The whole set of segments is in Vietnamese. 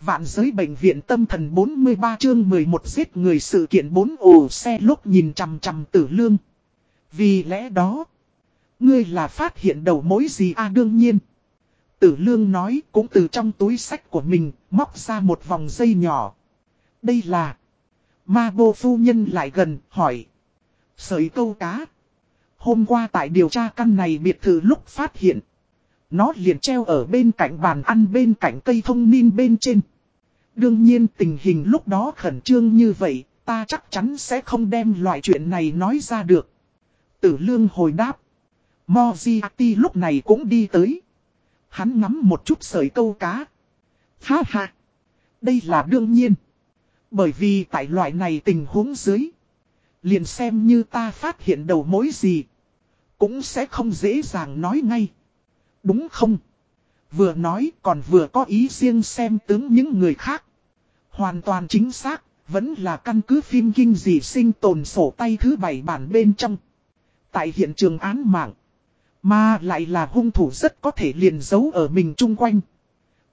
Vạn giới bệnh viện tâm thần 43 chương 11 giết người sự kiện 4 ổ xe lúc nhìn chằm chằm tử lương. Vì lẽ đó, ngươi là phát hiện đầu mối gì à đương nhiên. Tử lương nói cũng từ trong túi sách của mình móc ra một vòng dây nhỏ. Đây là... Ma bô phu nhân lại gần hỏi. Sợi câu cá. Hôm qua tại điều tra căn này biệt thự lúc phát hiện. Nó liền treo ở bên cạnh bàn ăn bên cạnh cây thông nin bên trên. Đương nhiên tình hình lúc đó khẩn trương như vậy, ta chắc chắn sẽ không đem loại chuyện này nói ra được. Tử lương hồi đáp. Moziati lúc này cũng đi tới. Hắn ngắm một chút sợi câu cá. Ha ha. Đây là đương nhiên. Bởi vì tại loại này tình huống dưới. Liền xem như ta phát hiện đầu mối gì. Cũng sẽ không dễ dàng nói ngay. Đúng không? Vừa nói còn vừa có ý riêng xem tướng những người khác. Hoàn toàn chính xác, vẫn là căn cứ phim kinh dị sinh tồn sổ tay thứ bảy bản bên trong. Tại hiện trường án mạng, mà lại là hung thủ rất có thể liền giấu ở mình chung quanh.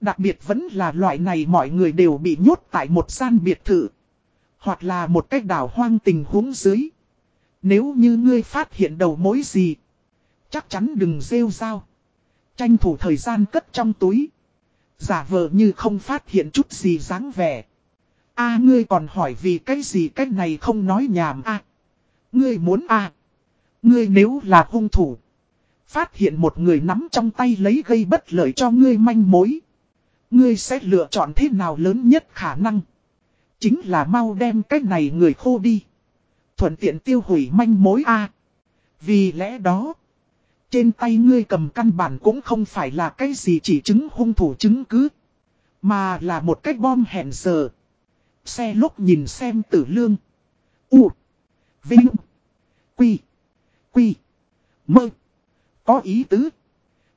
Đặc biệt vẫn là loại này mọi người đều bị nhốt tại một gian biệt thự. Hoặc là một cách đảo hoang tình huống dưới. Nếu như ngươi phát hiện đầu mối gì, chắc chắn đừng rêu rao. Tranh thủ thời gian cất trong túi. Giả vờ như không phát hiện chút gì dáng vẻ. a, ngươi còn hỏi vì cái gì cách này không nói nhảm a Ngươi muốn a Ngươi nếu là hung thủ. Phát hiện một người nắm trong tay lấy gây bất lợi cho ngươi manh mối. Ngươi sẽ lựa chọn thế nào lớn nhất khả năng. Chính là mau đem cái này người khô đi. Thuận tiện tiêu hủy manh mối A. Vì lẽ đó. Trên tay ngươi cầm căn bản cũng không phải là cái gì chỉ chứng hung thủ chứng cứ. Mà là một cái bom hẹn giờ. Xe lúc nhìn xem tử lương. U. Vinh. Quy. Quy. Mơ. Có ý tứ.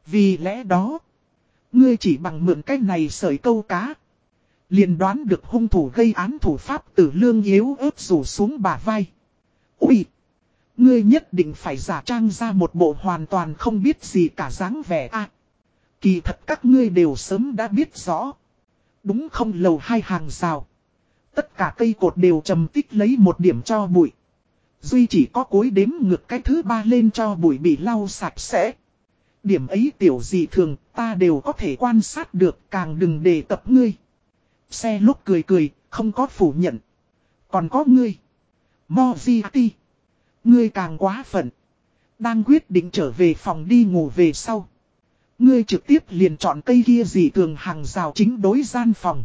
Vì lẽ đó. Ngươi chỉ bằng mượn cái này sợi câu cá. liền đoán được hung thủ gây án thủ pháp tử lương yếu ớt rủ xuống bả vai. Ui! Ngươi nhất định phải giả trang ra một bộ hoàn toàn không biết gì cả dáng vẻ a à, Kỳ thật các ngươi đều sớm đã biết rõ. Đúng không lầu hai hàng rào. Tất cả cây cột đều trầm tích lấy một điểm cho bụi. Duy chỉ có cối đếm ngược cái thứ ba lên cho bụi bị lau sạch sẽ. Điểm ấy tiểu gì thường ta đều có thể quan sát được càng đừng đề tập ngươi. Xe lúc cười cười, không có phủ nhận. Còn có ngươi. Moziati. Ngươi càng quá phận. Đang quyết định trở về phòng đi ngủ về sau. Ngươi trực tiếp liền chọn cây kia gì tường hàng rào chính đối gian phòng.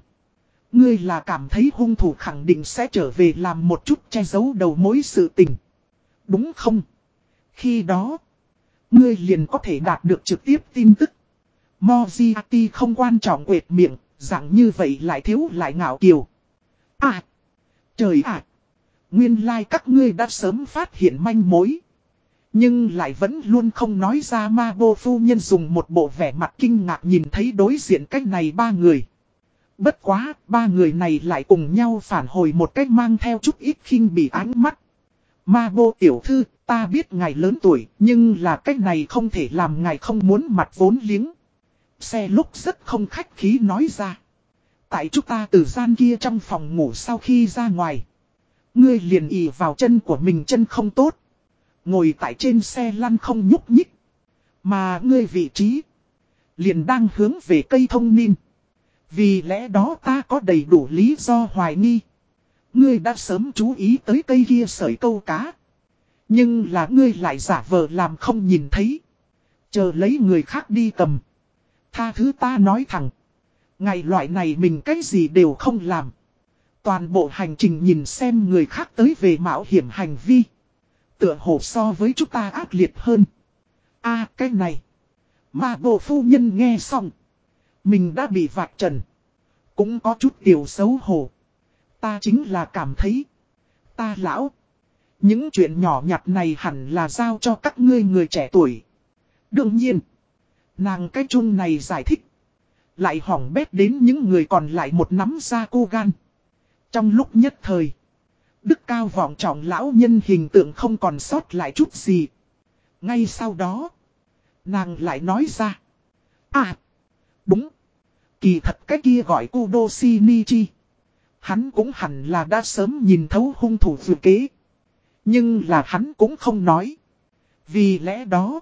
Ngươi là cảm thấy hung thủ khẳng định sẽ trở về làm một chút che giấu đầu mối sự tình. Đúng không? Khi đó, ngươi liền có thể đạt được trực tiếp tin tức. Moziati không quan trọng quệt miệng, rằng như vậy lại thiếu lại ngạo kiều. À! Trời ạ! Nguyên lai like các ngươi đã sớm phát hiện manh mối. Nhưng lại vẫn luôn không nói ra ma bô phu nhân dùng một bộ vẻ mặt kinh ngạc nhìn thấy đối diện cách này ba người. Bất quá, ba người này lại cùng nhau phản hồi một cách mang theo chút ít khinh bị ánh mắt. Ma bô tiểu thư, ta biết ngài lớn tuổi, nhưng là cách này không thể làm ngài không muốn mặt vốn liếng. Xe lúc rất không khách khí nói ra. Tại chúng ta từ gian kia trong phòng ngủ sau khi ra ngoài. Ngươi liền ỉ vào chân của mình chân không tốt. Ngồi tại trên xe lăn không nhúc nhích. Mà ngươi vị trí. Liền đang hướng về cây thông nin. Vì lẽ đó ta có đầy đủ lý do hoài nghi. Ngươi đã sớm chú ý tới cây kia sợi câu cá. Nhưng là ngươi lại giả vờ làm không nhìn thấy. Chờ lấy người khác đi cầm. Tha thứ ta nói thẳng. Ngày loại này mình cái gì đều không làm. Toàn bộ hành trình nhìn xem người khác tới về mạo hiểm hành vi. Tựa hồ so với chúng ta ác liệt hơn. a, cái này. Mà bộ phu nhân nghe xong. Mình đã bị vạch trần. Cũng có chút tiểu xấu hổ. Ta chính là cảm thấy. Ta lão. Những chuyện nhỏ nhặt này hẳn là giao cho các ngươi người trẻ tuổi. Đương nhiên. Nàng cái chung này giải thích. Lại hỏng bét đến những người còn lại một nắm ra cô gan. Trong lúc nhất thời. Đức cao vọng trọng lão nhân hình tượng không còn sót lại chút gì. Ngay sau đó. Nàng lại nói ra. À. Đúng. Kỳ thật cái kia gọi Kudo Shinichi. Hắn cũng hẳn là đã sớm nhìn thấu hung thủ vừa kế. Nhưng là hắn cũng không nói. Vì lẽ đó,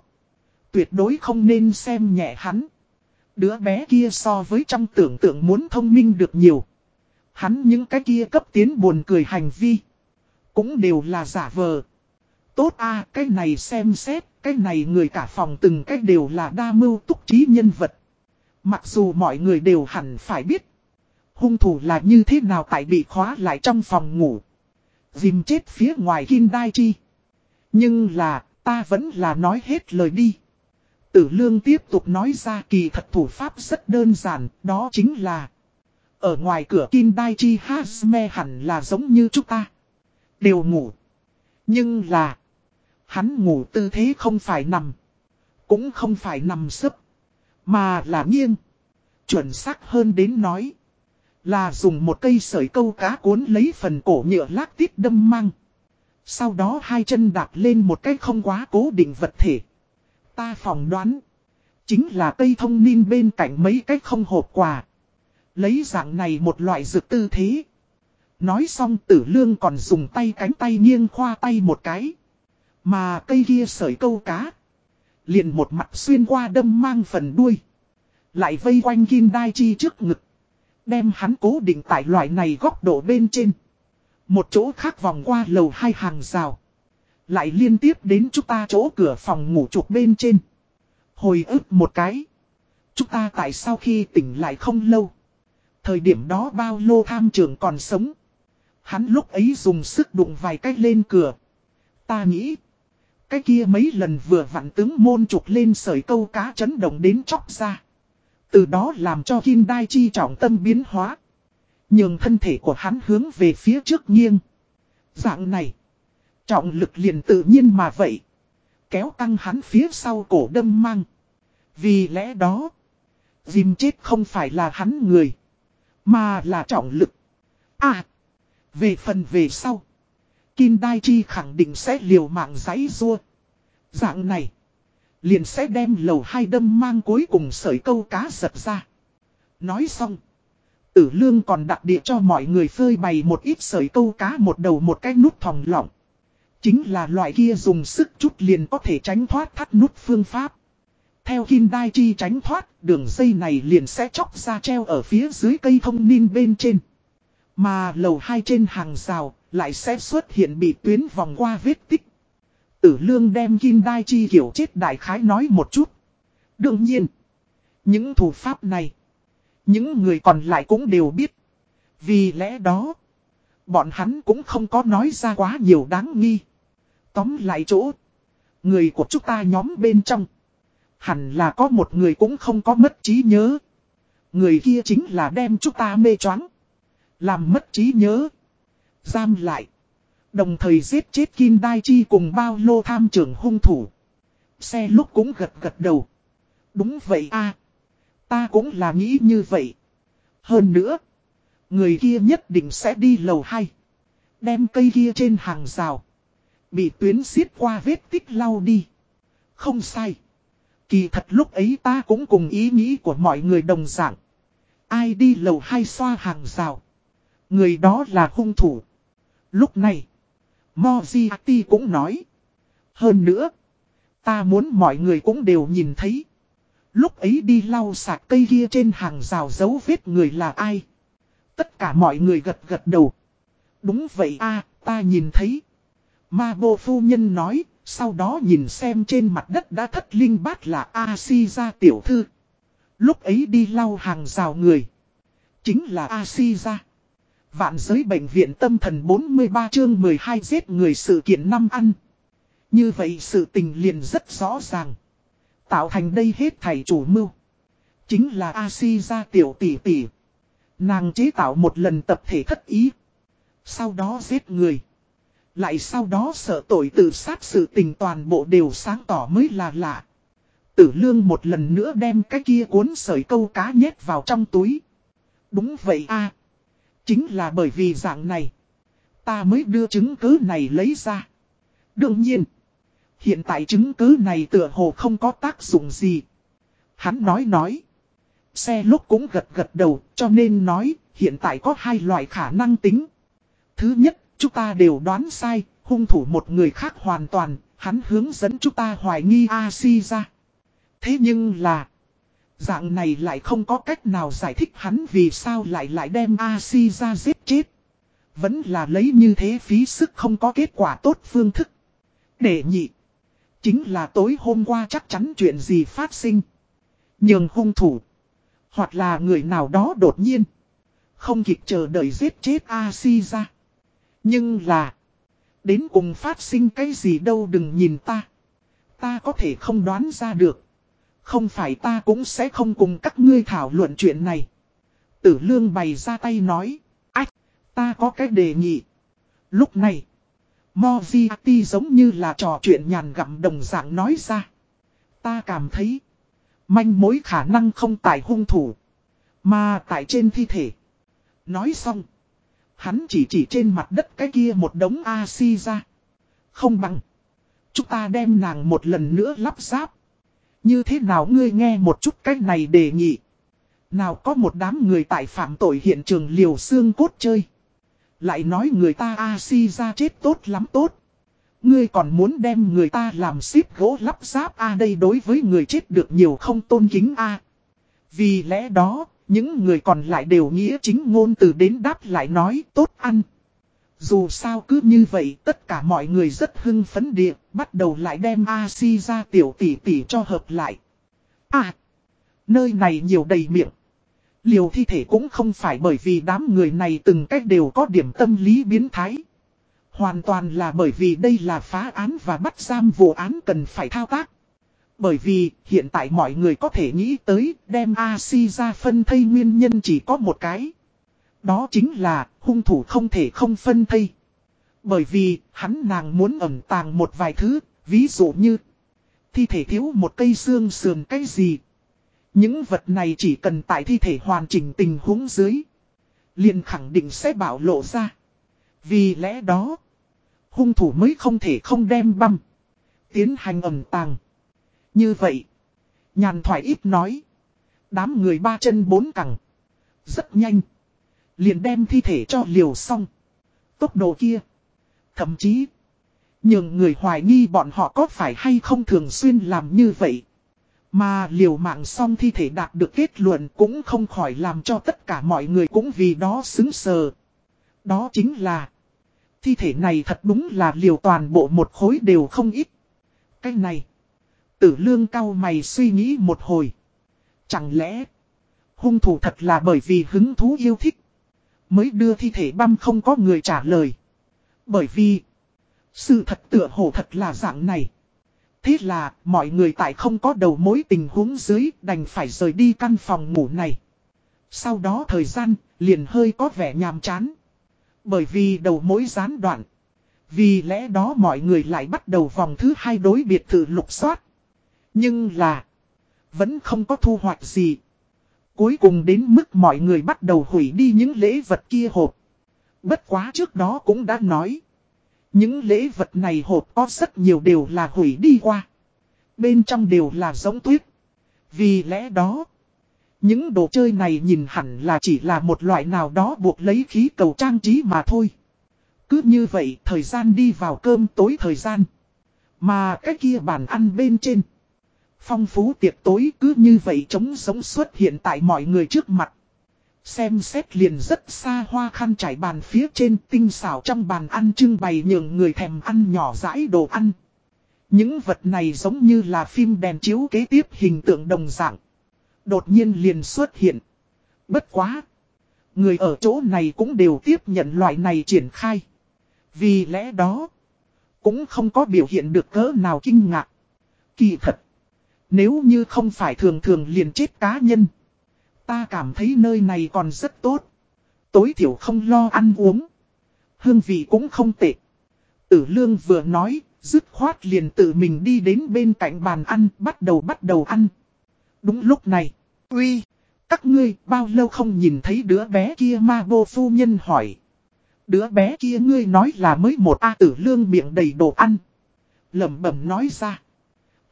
tuyệt đối không nên xem nhẹ hắn. Đứa bé kia so với trong tưởng tượng muốn thông minh được nhiều. Hắn những cái kia cấp tiến buồn cười hành vi. Cũng đều là giả vờ. Tốt a cái này xem xét, cái này người cả phòng từng cái đều là đa mưu túc trí nhân vật. Mặc dù mọi người đều hẳn phải biết. Hung thủ là như thế nào tại bị khóa lại trong phòng ngủ. Dìm chết phía ngoài Kim Đai Chi. Nhưng là, ta vẫn là nói hết lời đi. Tử lương tiếp tục nói ra kỳ thật thủ pháp rất đơn giản, đó chính là ở ngoài cửa Kim Đai Chi Hazme hẳn là giống như chúng ta Đều ngủ Nhưng là, Hắn ngủ tư thế không phải nằm, Cũng không phải nằm sấp, Mà là nghiêng Chuẩn xác hơn đến nói, Là dùng một cây sợi câu cá cuốn lấy phần cổ nhựa lác tít đâm mang Sau đó hai chân đạp lên một cái không quá cố định vật thể Ta phỏng đoán. Chính là cây thông niên bên cạnh mấy cái không hộp quà. Lấy dạng này một loại dược tư thế. Nói xong tử lương còn dùng tay cánh tay nghiêng khoa tay một cái. Mà cây kia sởi câu cá. Liền một mặt xuyên qua đâm mang phần đuôi. Lại vây quanh kim đai chi trước ngực. Đem hắn cố định tại loại này góc độ bên trên. Một chỗ khác vòng qua lầu hai hàng rào. Lại liên tiếp đến chúng ta chỗ cửa phòng ngủ chuột bên trên. Hồi ức một cái. Chúng ta tại sao khi tỉnh lại không lâu. Thời điểm đó bao lô tham trường còn sống. Hắn lúc ấy dùng sức đụng vài cách lên cửa. Ta nghĩ. Cái kia mấy lần vừa vặn tướng môn trục lên sởi câu cá chấn động đến chóc ra. Từ đó làm cho Kim Đai Chi trọng tâm biến hóa. Nhưng thân thể của hắn hướng về phía trước nghiêng. Dạng này. Trọng lực liền tự nhiên mà vậy. Kéo căng hắn phía sau cổ đâm mang. Vì lẽ đó. Dìm chết không phải là hắn người. Mà là trọng lực. À. Về phần về sau. Kim Đai Chi khẳng định sẽ liều mạng giấy rua. Dạng này. Liền sẽ đem lầu hai đâm mang cuối cùng sợi câu cá giật ra. Nói xong. Tử lương còn đặt địa cho mọi người phơi bày một ít sợi câu cá một đầu một cái nút thòng lọng. Chính là loại kia dùng sức chút liền có thể tránh thoát thắt nút phương pháp. Theo Kim Đai Chi tránh thoát, đường dây này liền sẽ chóc ra treo ở phía dưới cây thông nin bên trên. Mà lầu hai trên hàng rào, lại sẽ xuất hiện bị tuyến vòng qua vết tích. Tử lương đem Kim Đai Chi kiểu chết đại khái nói một chút. Đương nhiên, những thủ pháp này, những người còn lại cũng đều biết. Vì lẽ đó, bọn hắn cũng không có nói ra quá nhiều đáng nghi. Tóm lại chỗ. Người của chúng ta nhóm bên trong. Hẳn là có một người cũng không có mất trí nhớ. Người kia chính là đem chúng ta mê choáng. Làm mất trí nhớ. Giam lại. Đồng thời giết chết Kim Đai Chi cùng bao lô tham trưởng hung thủ. Xe lúc cũng gật gật đầu. Đúng vậy a Ta cũng là nghĩ như vậy. Hơn nữa. Người kia nhất định sẽ đi lầu 2. Đem cây kia trên hàng rào. Bị tuyến xiết qua vết tích lau đi. Không sai. Kỳ thật lúc ấy ta cũng cùng ý nghĩ của mọi người đồng dạng. Ai đi lầu hai xoa hàng rào. Người đó là hung thủ. Lúc này. Moziati cũng nói. Hơn nữa. Ta muốn mọi người cũng đều nhìn thấy. Lúc ấy đi lau sạc cây kia trên hàng rào dấu vết người là ai. Tất cả mọi người gật gật đầu. Đúng vậy a ta nhìn thấy. Ma bô phu nhân nói, sau đó nhìn xem trên mặt đất đã thất linh bát là A-si ra tiểu thư. Lúc ấy đi lau hàng rào người. Chính là A-si ra. Vạn giới bệnh viện tâm thần 43 chương 12 giết người sự kiện năm ăn. Như vậy sự tình liền rất rõ ràng. Tạo thành đây hết thầy chủ mưu. Chính là A-si ra tiểu tỷ tỷ. Nàng chế tạo một lần tập thể thất ý. Sau đó giết người. Lại sau đó sợ tội tự sát sự tình toàn bộ đều sáng tỏ mới là lạ. Tử lương một lần nữa đem cái kia cuốn sợi câu cá nhét vào trong túi. Đúng vậy a Chính là bởi vì dạng này. Ta mới đưa chứng cứ này lấy ra. Đương nhiên. Hiện tại chứng cứ này tựa hồ không có tác dụng gì. Hắn nói nói. Xe lúc cũng gật gật đầu, cho nên nói, hiện tại có hai loại khả năng tính. Thứ nhất, chúng ta đều đoán sai, hung thủ một người khác hoàn toàn, hắn hướng dẫn chúng ta hoài nghi A-si ra. Thế nhưng là, dạng này lại không có cách nào giải thích hắn vì sao lại lại đem A-si ra giết chết. Vẫn là lấy như thế phí sức không có kết quả tốt phương thức. Để nhị. Chính là tối hôm qua chắc chắn chuyện gì phát sinh. nhường hung thủ. Hoặc là người nào đó đột nhiên. Không kịp chờ đợi giết chết A-si ra. Nhưng là. Đến cùng phát sinh cái gì đâu đừng nhìn ta. Ta có thể không đoán ra được. Không phải ta cũng sẽ không cùng các ngươi thảo luận chuyện này. Tử lương bày ra tay nói. Ách, ta có cái đề nghị. Lúc này. Moziati giống như là trò chuyện nhàn gặm đồng dạng nói ra. Ta cảm thấy. Manh mối khả năng không tại hung thủ. Mà tại trên thi thể. Nói xong. Hắn chỉ chỉ trên mặt đất cái kia một đống A-si ra. Không bằng. Chúng ta đem nàng một lần nữa lắp ráp. Như thế nào ngươi nghe một chút cách này đề nghị. Nào có một đám người tại phạm tội hiện trường liều xương cốt chơi. Lại nói người ta A-si ra chết tốt lắm tốt. Ngươi còn muốn đem người ta làm ship gỗ lắp ráp A đây đối với người chết được nhiều không tôn kính A. Vì lẽ đó, những người còn lại đều nghĩa chính ngôn từ đến đáp lại nói tốt ăn. Dù sao cứ như vậy tất cả mọi người rất hưng phấn địa, bắt đầu lại đem A-si ra tiểu tỷ tỷ cho hợp lại. À, nơi này nhiều đầy miệng. Liều thi thể cũng không phải bởi vì đám người này từng cách đều có điểm tâm lý biến thái. Hoàn toàn là bởi vì đây là phá án và bắt giam vụ án cần phải thao tác. Bởi vì hiện tại mọi người có thể nghĩ tới đem A-si ra phân thây nguyên nhân chỉ có một cái. Đó chính là hung thủ không thể không phân thây. Bởi vì hắn nàng muốn ẩn tàng một vài thứ, ví dụ như thi thể thiếu một cây xương sườn cái gì. Những vật này chỉ cần tại thi thể hoàn chỉnh tình huống dưới. liền khẳng định sẽ bảo lộ ra. Vì lẽ đó, hung thủ mới không thể không đem băm. Tiến hành ẩn tàng. Như vậy, nhàn thoại ít nói. Đám người ba chân bốn cẳng. Rất nhanh. Liền đem thi thể cho liều xong. Tốc độ kia. Thậm chí. Nhưng người hoài nghi bọn họ có phải hay không thường xuyên làm như vậy. Mà liều mạng xong thi thể đạt được kết luận cũng không khỏi làm cho tất cả mọi người cũng vì đó xứng sờ. Đó chính là. Thi thể này thật đúng là liều toàn bộ một khối đều không ít. Cái này. Tử lương cao mày suy nghĩ một hồi. Chẳng lẽ. Hung thủ thật là bởi vì hứng thú yêu thích. Mới đưa thi thể băm không có người trả lời. Bởi vì. Sự thật tựa hồ thật là dạng này. Thế là, mọi người tại không có đầu mối tình huống dưới đành phải rời đi căn phòng ngủ này. Sau đó thời gian, liền hơi có vẻ nhàm chán. Bởi vì đầu mối gián đoạn. Vì lẽ đó mọi người lại bắt đầu vòng thứ hai đối biệt thự lục soát. Nhưng là, vẫn không có thu hoạch gì. Cuối cùng đến mức mọi người bắt đầu hủy đi những lễ vật kia hộp. Bất quá trước đó cũng đã nói. Những lễ vật này hộp có rất nhiều đều là hủy đi qua. Bên trong đều là giống tuyết. Vì lẽ đó, những đồ chơi này nhìn hẳn là chỉ là một loại nào đó buộc lấy khí cầu trang trí mà thôi. Cứ như vậy thời gian đi vào cơm tối thời gian. Mà cái kia bàn ăn bên trên. Phong phú tiệc tối cứ như vậy trống sống xuất hiện tại mọi người trước mặt. Xem xét liền rất xa hoa khăn trải bàn phía trên tinh xảo trong bàn ăn trưng bày nhường người thèm ăn nhỏ rãi đồ ăn. Những vật này giống như là phim đèn chiếu kế tiếp hình tượng đồng dạng. Đột nhiên liền xuất hiện. Bất quá. Người ở chỗ này cũng đều tiếp nhận loại này triển khai. Vì lẽ đó. Cũng không có biểu hiện được cỡ nào kinh ngạc. Kỳ thật. Nếu như không phải thường thường liền chết cá nhân. Ta cảm thấy nơi này còn rất tốt. Tối thiểu không lo ăn uống. Hương vị cũng không tệ. Tử lương vừa nói, dứt khoát liền tự mình đi đến bên cạnh bàn ăn, bắt đầu bắt đầu ăn. Đúng lúc này, uy, các ngươi bao lâu không nhìn thấy đứa bé kia ma vô phu nhân hỏi. Đứa bé kia ngươi nói là mới một A tử lương miệng đầy đồ ăn. lẩm bẩm nói ra.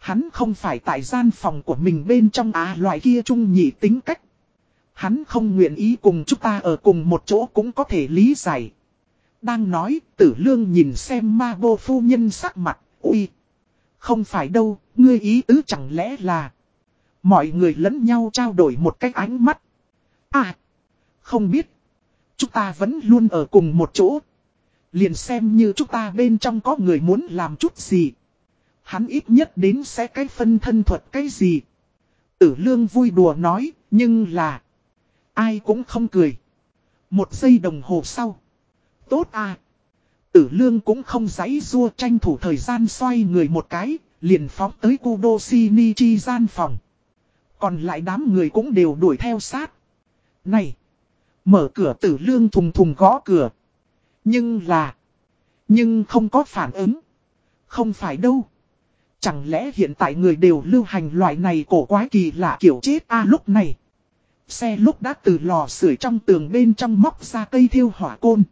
Hắn không phải tại gian phòng của mình bên trong á loại kia trung nhị tính cách. Hắn không nguyện ý cùng chúng ta ở cùng một chỗ cũng có thể lý giải. Đang nói, tử lương nhìn xem ma vô phu nhân sắc mặt, ui. Không phải đâu, ngươi ý tứ chẳng lẽ là... Mọi người lẫn nhau trao đổi một cái ánh mắt. À, không biết. Chúng ta vẫn luôn ở cùng một chỗ. Liền xem như chúng ta bên trong có người muốn làm chút gì. Hắn ít nhất đến sẽ cái phân thân thuật cái gì. Tử lương vui đùa nói, nhưng là... Ai cũng không cười. Một giây đồng hồ sau. Tốt à. Tử lương cũng không giấy rua tranh thủ thời gian xoay người một cái, liền phóng tới Kudo Shinichi gian phòng. Còn lại đám người cũng đều đuổi theo sát. Này! Mở cửa tử lương thùng thùng gõ cửa. Nhưng là... Nhưng không có phản ứng. Không phải đâu. Chẳng lẽ hiện tại người đều lưu hành loại này cổ quái kỳ lạ kiểu chết a lúc này. Xe lúc đã từ lò sưởi trong tường bên trong móc ra cây thiêu hỏa côn.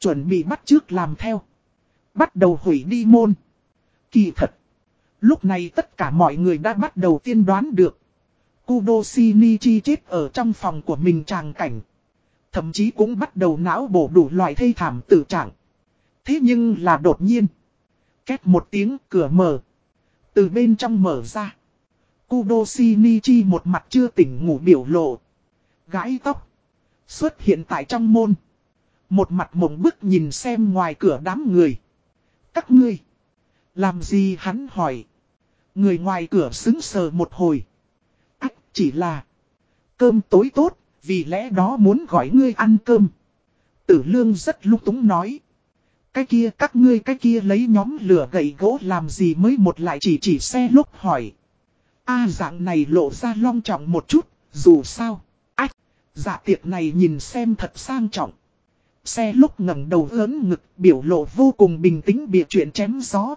Chuẩn bị bắt trước làm theo. Bắt đầu hủy đi môn. Kỳ thật. Lúc này tất cả mọi người đã bắt đầu tiên đoán được. Kudo Shinichi chết ở trong phòng của mình tràng cảnh. Thậm chí cũng bắt đầu não bổ đủ loại thây thảm tử trạng. Thế nhưng là đột nhiên. Két một tiếng cửa mở. Từ bên trong mở ra. Kudo Shinichi một mặt chưa tỉnh ngủ biểu lộ. Gái tóc. Xuất hiện tại trong môn. Một mặt mộng bức nhìn xem ngoài cửa đám người. Các ngươi. Làm gì hắn hỏi. Người ngoài cửa xứng sờ một hồi. Ách, chỉ là. Cơm tối tốt. Vì lẽ đó muốn gọi ngươi ăn cơm. Tử lương rất lúc túng nói. Cái kia các ngươi cái kia lấy nhóm lửa gậy gỗ làm gì mới một lại chỉ chỉ xe lúc hỏi. A dạng này lộ ra long trọng một chút, dù sao. Ách, dạ tiệc này nhìn xem thật sang trọng. Xe lúc ngẩng đầu lớn ngực biểu lộ vô cùng bình tĩnh bịa chuyện chém gió.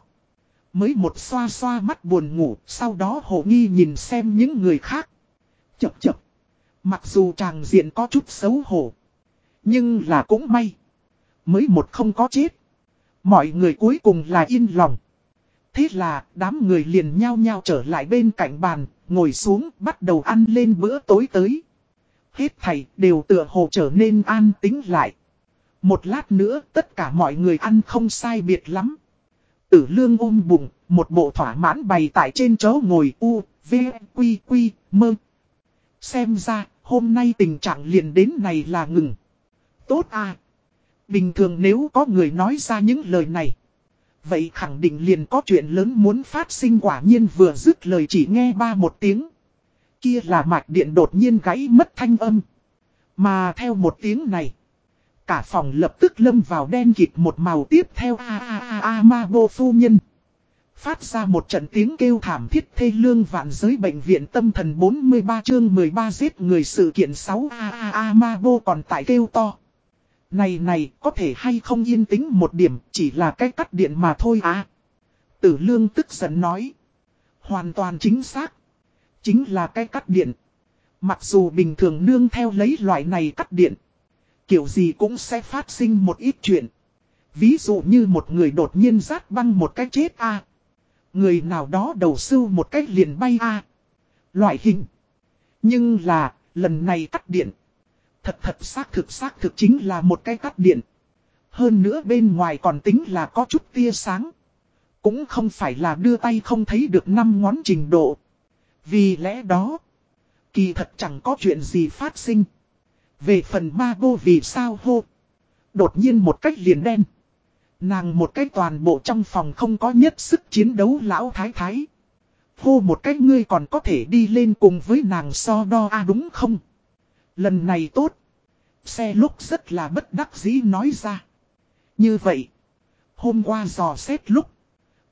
Mới một xoa xoa mắt buồn ngủ, sau đó hồ nghi nhìn xem những người khác. Chập chập. Mặc dù chàng diện có chút xấu hổ. Nhưng là cũng may. Mới một không có chết. Mọi người cuối cùng là yên lòng. Thế là đám người liền nhau nhau trở lại bên cạnh bàn, ngồi xuống bắt đầu ăn lên bữa tối tới. Hết thầy đều tựa hồ trở nên an tính lại. Một lát nữa tất cả mọi người ăn không sai biệt lắm. Tử lương ôm bụng, một bộ thỏa mãn bày tại trên chỗ ngồi u, v, quy, quy, mơ. Xem ra, hôm nay tình trạng liền đến này là ngừng. Tốt à. Bình thường nếu có người nói ra những lời này. Vậy khẳng định liền có chuyện lớn muốn phát sinh quả nhiên vừa dứt lời chỉ nghe ba một tiếng. Kia là mạch điện đột nhiên gãy mất thanh âm. Mà theo một tiếng này. Cả phòng lập tức lâm vào đen kịt một màu tiếp theo a a a a, ma vô phu nhân. Phát ra một trận tiếng kêu thảm thiết thê lương vạn giới bệnh viện tâm thần 43 chương 13 giết người sự kiện 6 a a a, ma vô còn tại kêu to. Này này, có thể hay không yên tĩnh một điểm, chỉ là cái cắt điện mà thôi à. Tử lương tức giận nói. Hoàn toàn chính xác. Chính là cái cắt điện. Mặc dù bình thường nương theo lấy loại này cắt điện. Kiểu gì cũng sẽ phát sinh một ít chuyện. Ví dụ như một người đột nhiên rát băng một cái chết a Người nào đó đầu sưu một cái liền bay a Loại hình. Nhưng là, lần này cắt điện. Thật thật xác thực xác thực chính là một cái cắt điện. Hơn nữa bên ngoài còn tính là có chút tia sáng. Cũng không phải là đưa tay không thấy được năm ngón trình độ. Vì lẽ đó, kỳ thật chẳng có chuyện gì phát sinh. Về phần ma vô vì sao hô. Đột nhiên một cách liền đen. Nàng một cách toàn bộ trong phòng không có nhất sức chiến đấu lão thái thái. Hô một cách ngươi còn có thể đi lên cùng với nàng so đo a à đúng không? Lần này tốt. Xe lúc rất là bất đắc dĩ nói ra. Như vậy. Hôm qua dò xét lúc.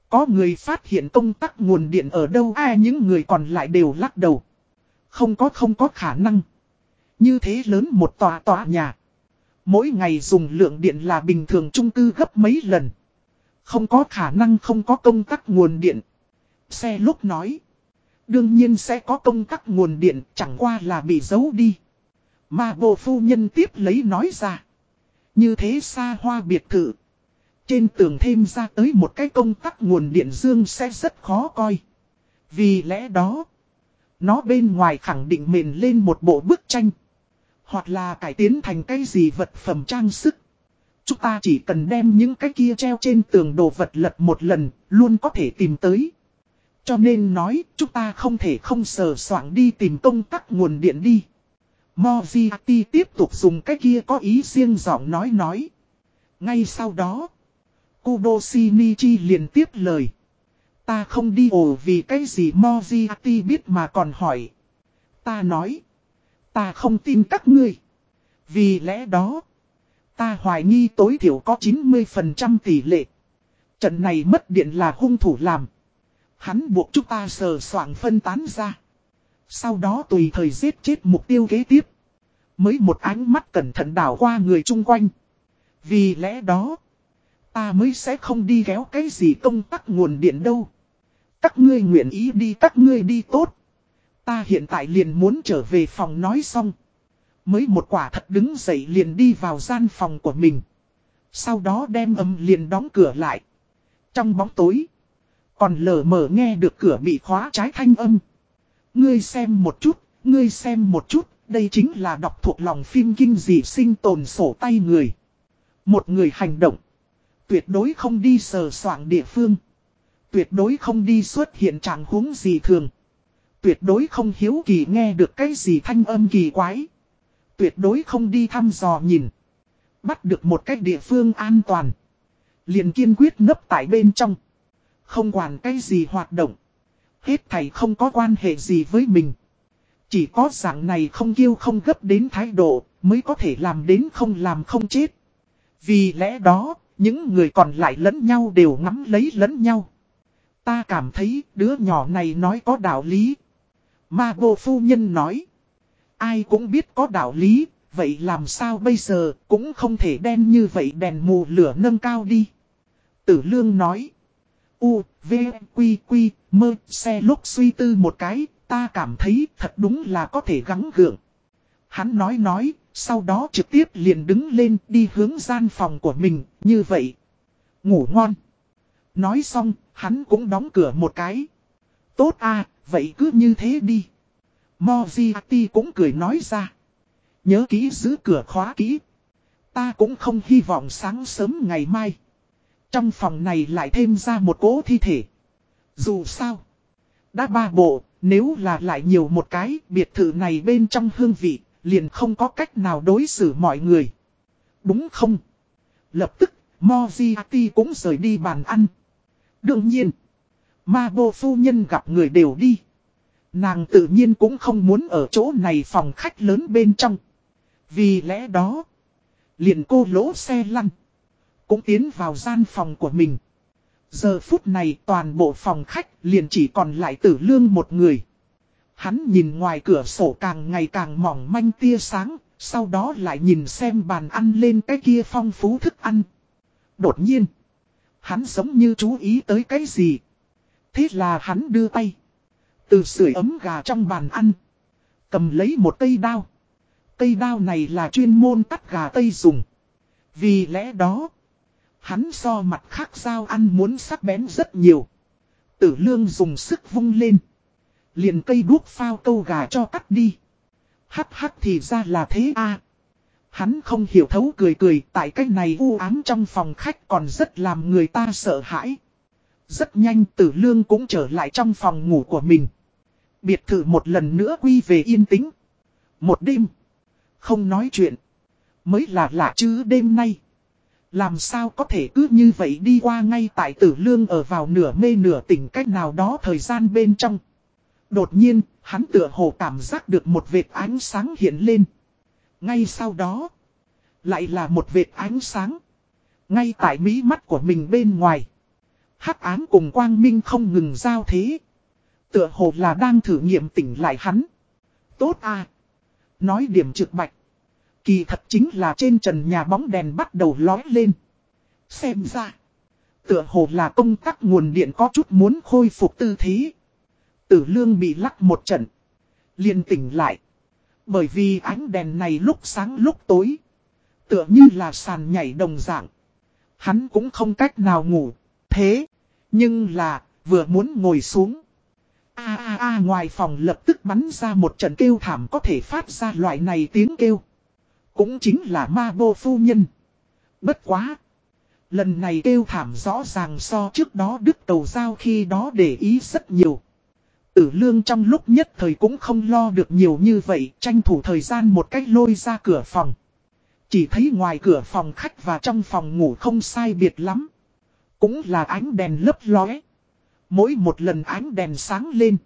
Có người phát hiện công tắc nguồn điện ở đâu, ai những người còn lại đều lắc đầu. Không có không có khả năng. Như thế lớn một tòa tòa nhà. Mỗi ngày dùng lượng điện là bình thường trung cư gấp mấy lần. Không có khả năng, không có công tắc nguồn điện. Xe lúc nói. Đương nhiên sẽ có công tắc nguồn điện, chẳng qua là bị giấu đi. Mà bộ phu nhân tiếp lấy nói ra. Như thế xa hoa biệt thự. Trên tường thêm ra tới một cái công tắc nguồn điện dương sẽ rất khó coi. Vì lẽ đó. Nó bên ngoài khẳng định mền lên một bộ bức tranh. Hoặc là cải tiến thành cái gì vật phẩm trang sức. Chúng ta chỉ cần đem những cái kia treo trên tường đồ vật lật một lần, luôn có thể tìm tới. Cho nên nói, chúng ta không thể không sờ soạn đi tìm công tắc nguồn điện đi. Moziati tiếp tục dùng cái kia có ý riêng giọng nói nói. Ngay sau đó, Kudo Shinichi liền tiếp lời. Ta không đi ổ vì cái gì Moziati biết mà còn hỏi. Ta nói, ta không tin các ngươi. Vì lẽ đó, ta hoài nghi tối thiểu có 90% tỷ lệ. Trận này mất điện là hung thủ làm. Hắn buộc chúng ta sờ soạn phân tán ra. Sau đó tùy thời giết chết mục tiêu kế tiếp. Mới một ánh mắt cẩn thận đảo qua người chung quanh. Vì lẽ đó, ta mới sẽ không đi ghéo cái gì công tắc nguồn điện đâu. Các ngươi nguyện ý đi các ngươi đi tốt. Ta hiện tại liền muốn trở về phòng nói xong. Mới một quả thật đứng dậy liền đi vào gian phòng của mình. Sau đó đem âm liền đóng cửa lại. Trong bóng tối. Còn lờ mờ nghe được cửa bị khóa trái thanh âm. Ngươi xem một chút, ngươi xem một chút, đây chính là đọc thuộc lòng phim kinh dị sinh tồn sổ tay người. Một người hành động. Tuyệt đối không đi sờ soạn địa phương. Tuyệt đối không đi xuất hiện trạng huống gì thường. Tuyệt đối không hiếu kỳ nghe được cái gì thanh âm kỳ quái. Tuyệt đối không đi thăm dò nhìn. Bắt được một cách địa phương an toàn. liền kiên quyết nấp tại bên trong. Không quản cái gì hoạt động. Hết thầy không có quan hệ gì với mình. Chỉ có dạng này không kêu không gấp đến thái độ, mới có thể làm đến không làm không chết. Vì lẽ đó, những người còn lại lẫn nhau đều ngắm lấy lẫn nhau. Ta cảm thấy đứa nhỏ này nói có đạo lý. Ma vô phu nhân nói. Ai cũng biết có đạo lý, vậy làm sao bây giờ cũng không thể đen như vậy đèn mù lửa nâng cao đi. Tử lương nói. U, V, Quy, Quy, mơ, xe lúc suy tư một cái, ta cảm thấy thật đúng là có thể gắng gượng. Hắn nói nói, sau đó trực tiếp liền đứng lên đi hướng gian phòng của mình, như vậy. Ngủ ngon. Nói xong, hắn cũng đóng cửa một cái. Tốt à, vậy cứ như thế đi. Moziati cũng cười nói ra. Nhớ kỹ giữ cửa khóa kỹ. Ta cũng không hy vọng sáng sớm ngày mai. Trong phòng này lại thêm ra một cố thi thể. Dù sao. Đã ba bộ, nếu là lại nhiều một cái, biệt thự này bên trong hương vị, liền không có cách nào đối xử mọi người. Đúng không? Lập tức, Moziati cũng rời đi bàn ăn. Đương nhiên, ma bô phu nhân gặp người đều đi. Nàng tự nhiên cũng không muốn ở chỗ này phòng khách lớn bên trong. Vì lẽ đó, liền cô lỗ xe lăn. Cũng tiến vào gian phòng của mình. Giờ phút này toàn bộ phòng khách liền chỉ còn lại tử lương một người. Hắn nhìn ngoài cửa sổ càng ngày càng mỏng manh tia sáng, sau đó lại nhìn xem bàn ăn lên cái kia phong phú thức ăn. Đột nhiên, hắn giống như chú ý tới cái gì. Thế là hắn đưa tay. Từ sưởi ấm gà trong bàn ăn. Cầm lấy một cây đao. Cây đao này là chuyên môn cắt gà tây dùng. Vì lẽ đó, hắn so mặt khác dao ăn muốn sắc bén rất nhiều. Tử lương dùng sức vung lên. Liền cây đuốc phao câu gà cho cắt đi. Hắc hắc thì ra là thế a Hắn không hiểu thấu cười cười, tại cái này u ám trong phòng khách còn rất làm người ta sợ hãi. Rất nhanh tử lương cũng trở lại trong phòng ngủ của mình. Biệt thự một lần nữa quy về yên tĩnh. Một đêm. Không nói chuyện. Mới là lạ chứ đêm nay. Làm sao có thể cứ như vậy đi qua ngay tại tử lương ở vào nửa mê nửa tỉnh cách nào đó thời gian bên trong. Đột nhiên, hắn tựa hồ cảm giác được một vệt ánh sáng hiện lên. Ngay sau đó, lại là một vệt ánh sáng. Ngay tại mí mắt của mình bên ngoài. hắc ám cùng quang minh không ngừng giao thế. Tựa hồ là đang thử nghiệm tỉnh lại hắn. Tốt à. Nói điểm trực bạch. Kỳ thật chính là trên trần nhà bóng đèn bắt đầu lói lên. Xem ra. Tựa hồ là công tắc nguồn điện có chút muốn khôi phục tư thế. Tử lương bị lắc một trận. liền tỉnh lại. Bởi vì ánh đèn này lúc sáng lúc tối. Tựa như là sàn nhảy đồng dạng. Hắn cũng không cách nào ngủ. Thế. Nhưng là vừa muốn ngồi xuống. A a a, ngoài phòng lập tức bắn ra một trận kêu thảm có thể phát ra loại này tiếng kêu. Cũng chính là ma bô phu nhân. Bất quá. Lần này kêu thảm rõ ràng so trước đó đức tàu giao khi đó để ý rất nhiều. Tử lương trong lúc nhất thời cũng không lo được nhiều như vậy, tranh thủ thời gian một cách lôi ra cửa phòng. Chỉ thấy ngoài cửa phòng khách và trong phòng ngủ không sai biệt lắm. Cũng là ánh đèn lấp lóe. Mỗi một lần ánh đèn sáng lên.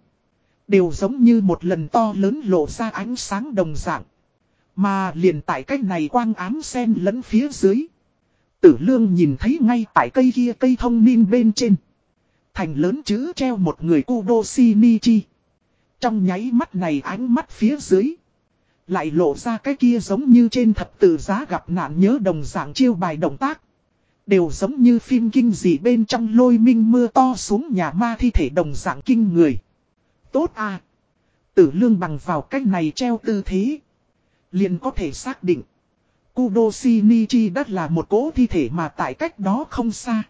Đều giống như một lần to lớn lộ ra ánh sáng đồng dạng. Mà liền tại cách này quang ám sen lẫn phía dưới. Tử lương nhìn thấy ngay tại cây kia cây thông minh bên trên. Thành lớn chữ treo một người Kudo Shinichi. Trong nháy mắt này ánh mắt phía dưới. Lại lộ ra cái kia giống như trên thập tử giá gặp nạn nhớ đồng dạng chiêu bài động tác. Đều giống như phim kinh dị bên trong lôi minh mưa to xuống nhà ma thi thể đồng dạng kinh người. Tốt à. Tử lương bằng vào cách này treo tư thế. Liền có thể xác định. Kudo Shinichi đắt là một cỗ thi thể mà tại cách đó không xa.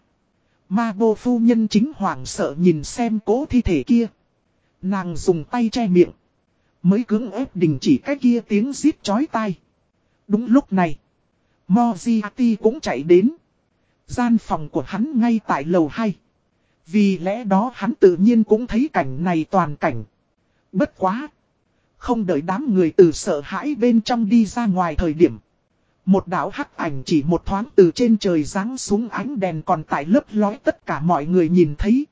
Ma bô phu nhân chính hoảng sợ nhìn xem cố thi thể kia. Nàng dùng tay che miệng. Mới cứng ép đình chỉ cái kia tiếng giết chói tai. Đúng lúc này. Moziati cũng chạy đến. Gian phòng của hắn ngay tại lầu 2. Vì lẽ đó hắn tự nhiên cũng thấy cảnh này toàn cảnh. Bất quá. Không đợi đám người từ sợ hãi bên trong đi ra ngoài thời điểm. Một đảo hắc ảnh chỉ một thoáng từ trên trời giáng xuống ánh đèn còn tại lớp lói tất cả mọi người nhìn thấy.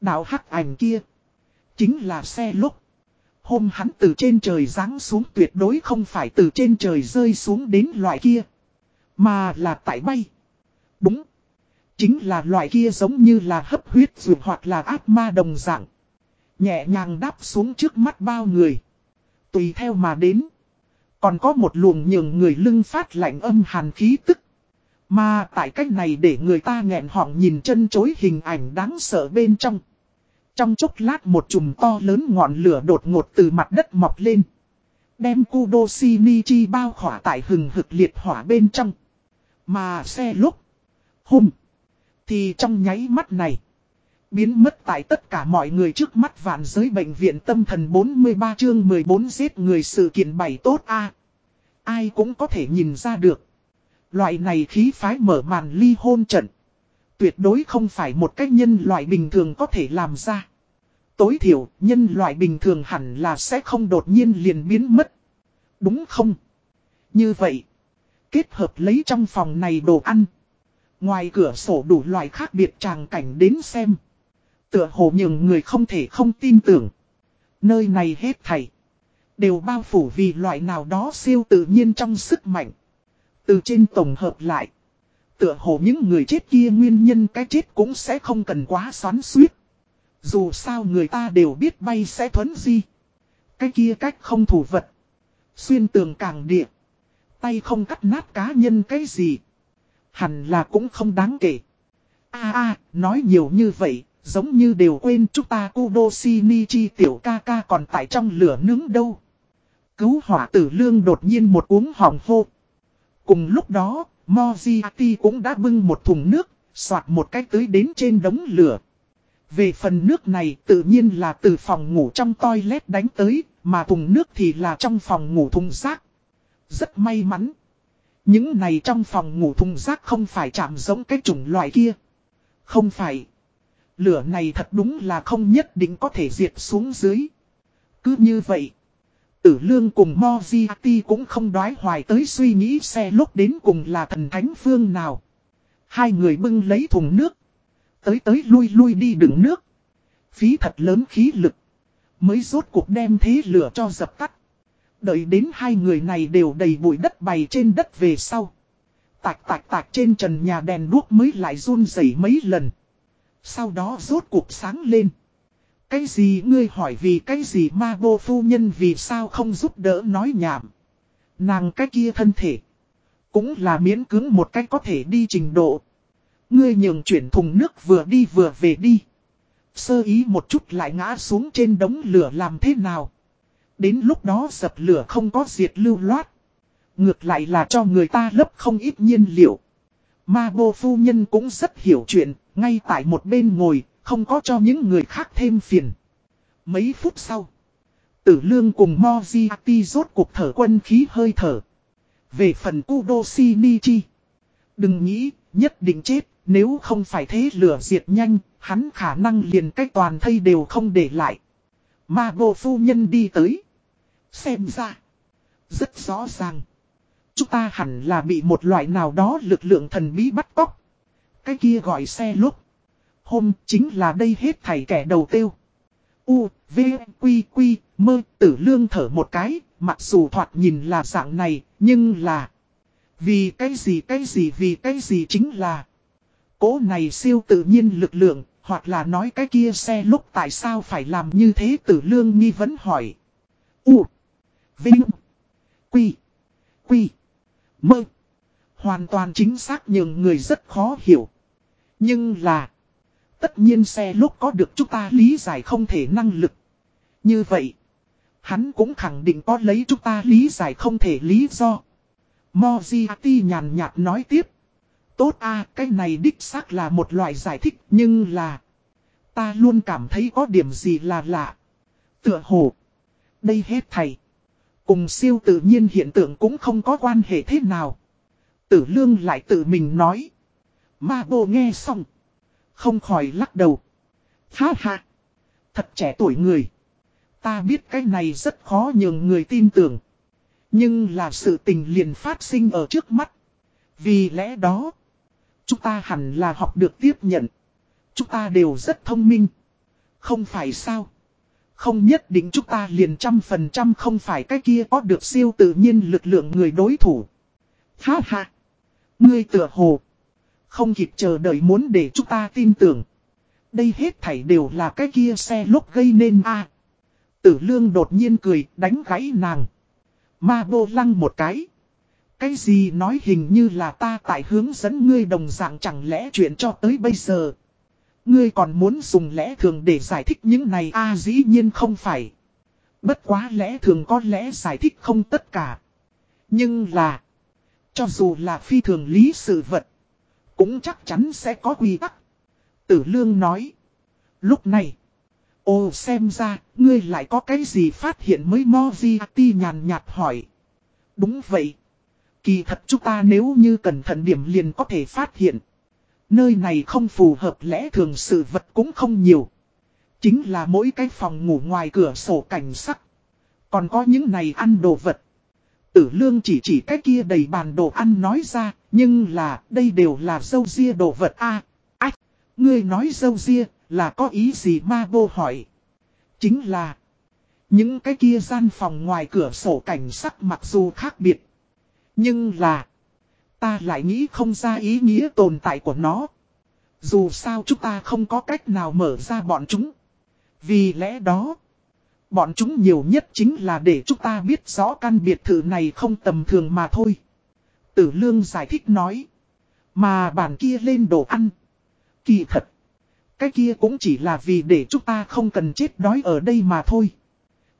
Đảo hắc ảnh kia. Chính là xe lúc. Hôm hắn từ trên trời giáng xuống tuyệt đối không phải từ trên trời rơi xuống đến loại kia. Mà là tại bay. Đúng. Chính là loại kia giống như là hấp huyết dù hoặc là ác ma đồng dạng. Nhẹ nhàng đáp xuống trước mắt bao người. Tùy theo mà đến. Còn có một luồng nhường người lưng phát lạnh âm hàn khí tức. Mà tại cách này để người ta nghẹn họng nhìn chân chối hình ảnh đáng sợ bên trong. Trong chốc lát một chùm to lớn ngọn lửa đột ngột từ mặt đất mọc lên. Đem Kudo Shinichi bao khỏa tại hừng hực liệt hỏa bên trong. Mà xe lúc. Hùng. Thì trong nháy mắt này. Biến mất tại tất cả mọi người trước mắt vạn giới bệnh viện tâm thần 43 chương 14 giết người sự kiện bày tốt a Ai cũng có thể nhìn ra được. Loại này khí phái mở màn ly hôn trận. Tuyệt đối không phải một cách nhân loại bình thường có thể làm ra. Tối thiểu, nhân loại bình thường hẳn là sẽ không đột nhiên liền biến mất. Đúng không? Như vậy, kết hợp lấy trong phòng này đồ ăn. Ngoài cửa sổ đủ loại khác biệt tràng cảnh đến xem. Tựa hồ nhường người không thể không tin tưởng. Nơi này hết thảy. Đều bao phủ vì loại nào đó siêu tự nhiên trong sức mạnh. Từ trên tổng hợp lại. Tựa hồ những người chết kia nguyên nhân cái chết cũng sẽ không cần quá xoắn suýt. Dù sao người ta đều biết bay sẽ thuấn di. Cái kia cách không thủ vật. Xuyên tường càng địa. Tay không cắt nát cá nhân cái gì. Hẳn là cũng không đáng kể. a a nói nhiều như vậy, giống như đều quên chúng ta Kudo Shinichi tiểu ca ca còn tại trong lửa nướng đâu. Cứu hỏa tử lương đột nhiên một uống hỏng hô. Cùng lúc đó, Moziati cũng đã bưng một thùng nước, soạt một cách tưới đến trên đống lửa. Về phần nước này tự nhiên là từ phòng ngủ trong toilet đánh tới, mà thùng nước thì là trong phòng ngủ thùng rác. Rất may mắn. Những này trong phòng ngủ thùng rác không phải chạm giống cái chủng loại kia. Không phải. Lửa này thật đúng là không nhất định có thể diệt xuống dưới. Cứ như vậy. Tử Lương cùng Moziati cũng không đoái hoài tới suy nghĩ xe lúc đến cùng là thần thánh phương nào. Hai người bưng lấy thùng nước. Tới tới lui lui đi đựng nước. Phí thật lớn khí lực. Mới rốt cuộc đem thế lửa cho dập tắt. Đợi đến hai người này đều đầy bụi đất bày trên đất về sau. Tạc tạc tạc trên trần nhà đèn đuốc mới lại run rẩy mấy lần. Sau đó rốt cuộc sáng lên. Cái gì ngươi hỏi vì cái gì ma bô phu nhân vì sao không giúp đỡ nói nhảm. Nàng cái kia thân thể. Cũng là miễn cứng một cách có thể đi trình độ. Ngươi nhường chuyển thùng nước vừa đi vừa về đi. Sơ ý một chút lại ngã xuống trên đống lửa làm thế nào. Đến lúc đó dập lửa không có diệt lưu loát. Ngược lại là cho người ta lấp không ít nhiên liệu. Ma bô phu nhân cũng rất hiểu chuyện, ngay tại một bên ngồi, không có cho những người khác thêm phiền. Mấy phút sau, tử lương cùng Moziati rốt cuộc thở quân khí hơi thở. Về phần Udo Shinichi. Đừng nghĩ, nhất định chết, nếu không phải thế lửa diệt nhanh, hắn khả năng liền cách toàn thây đều không để lại. Ma bộ phu nhân đi tới. Xem ra. Rất rõ ràng. Chúng ta hẳn là bị một loại nào đó lực lượng thần bí bắt cóc. Cái kia gọi xe lúc. Hôm chính là đây hết thảy kẻ đầu tiêu. U, V, Quy, Quy, mơ, tử lương thở một cái, mặc dù thoạt nhìn là dạng này, nhưng là... Vì cái gì cái gì vì cái gì chính là... Cố này siêu tự nhiên lực lượng, hoặc là nói cái kia xe lúc tại sao phải làm như thế tử lương nghi vấn hỏi. U, Vinh, Quy, Quy, Mơ. Hoàn toàn chính xác nhưng người rất khó hiểu. Nhưng là... Tất nhiên xe lúc có được chúng ta lý giải không thể năng lực. Như vậy, hắn cũng khẳng định có lấy chúng ta lý giải không thể lý do. Moziati nhàn nhạt nói tiếp. Tốt a cái này đích xác là một loại giải thích nhưng là... Ta luôn cảm thấy có điểm gì là lạ. Tựa hồ. Đây hết thầy. Cùng siêu tự nhiên hiện tượng cũng không có quan hệ thế nào. Tử lương lại tự mình nói. Ma bồ nghe xong. Không khỏi lắc đầu. Ha ha. Thật trẻ tuổi người. Ta biết cái này rất khó nhường người tin tưởng. Nhưng là sự tình liền phát sinh ở trước mắt. Vì lẽ đó. Chúng ta hẳn là học được tiếp nhận. Chúng ta đều rất thông minh. Không phải sao. Không nhất định chúng ta liền trăm phần trăm không phải cái kia có được siêu tự nhiên lực lượng người đối thủ. Ha ha. Ngươi tựa hồ. Không kịp chờ đợi muốn để chúng ta tin tưởng. Đây hết thảy đều là cái kia xe lúc gây nên a. tử lương đột nhiên cười, đánh gãy nàng. Ma bô lăng một cái. Cái gì nói hình như là ta tại hướng dẫn ngươi đồng dạng chẳng lẽ chuyện cho tới bây giờ. Ngươi còn muốn dùng lẽ thường để giải thích những này a à, dĩ nhiên không phải. Bất quá lẽ thường có lẽ giải thích không tất cả. Nhưng là. Cho dù là phi thường lý sự vật. Cũng chắc chắn sẽ có quy tắc. Tử lương nói. Lúc này. Ồ xem ra, ngươi lại có cái gì phát hiện mới Moriarty nhàn nhạt hỏi. Đúng vậy. Kỳ thật chúng ta nếu như cẩn thận điểm liền có thể phát hiện. Nơi này không phù hợp lẽ thường sự vật cũng không nhiều. Chính là mỗi cái phòng ngủ ngoài cửa sổ cảnh sắc. Còn có những này ăn đồ vật. Tử lương chỉ chỉ cái kia đầy bàn đồ ăn nói ra, nhưng là đây đều là dâu ria đồ vật a Ách, ngươi nói dâu ria là có ý gì ma vô hỏi. Chính là, những cái kia gian phòng ngoài cửa sổ cảnh sắc mặc dù khác biệt. Nhưng là, ta lại nghĩ không ra ý nghĩa tồn tại của nó. Dù sao chúng ta không có cách nào mở ra bọn chúng. Vì lẽ đó, Bọn chúng nhiều nhất chính là để chúng ta biết rõ căn biệt thự này không tầm thường mà thôi. Tử lương giải thích nói. Mà bản kia lên đồ ăn. Kỳ thật. Cái kia cũng chỉ là vì để chúng ta không cần chết đói ở đây mà thôi.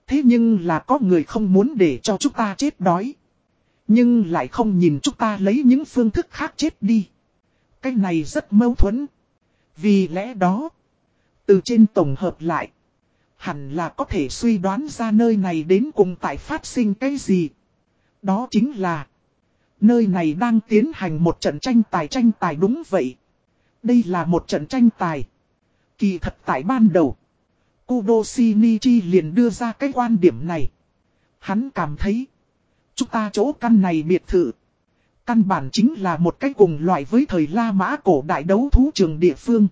Thế nhưng là có người không muốn để cho chúng ta chết đói. Nhưng lại không nhìn chúng ta lấy những phương thức khác chết đi. Cái này rất mâu thuẫn. Vì lẽ đó. Từ trên tổng hợp lại. Hẳn là có thể suy đoán ra nơi này đến cùng tại phát sinh cái gì. Đó chính là. Nơi này đang tiến hành một trận tranh tài tranh tài đúng vậy. Đây là một trận tranh tài. Kỳ thật tại ban đầu. Kudo Shinichi liền đưa ra cái quan điểm này. Hắn cảm thấy. Chúng ta chỗ căn này biệt thự. Căn bản chính là một cái cùng loại với thời La Mã cổ đại đấu thú trường địa phương.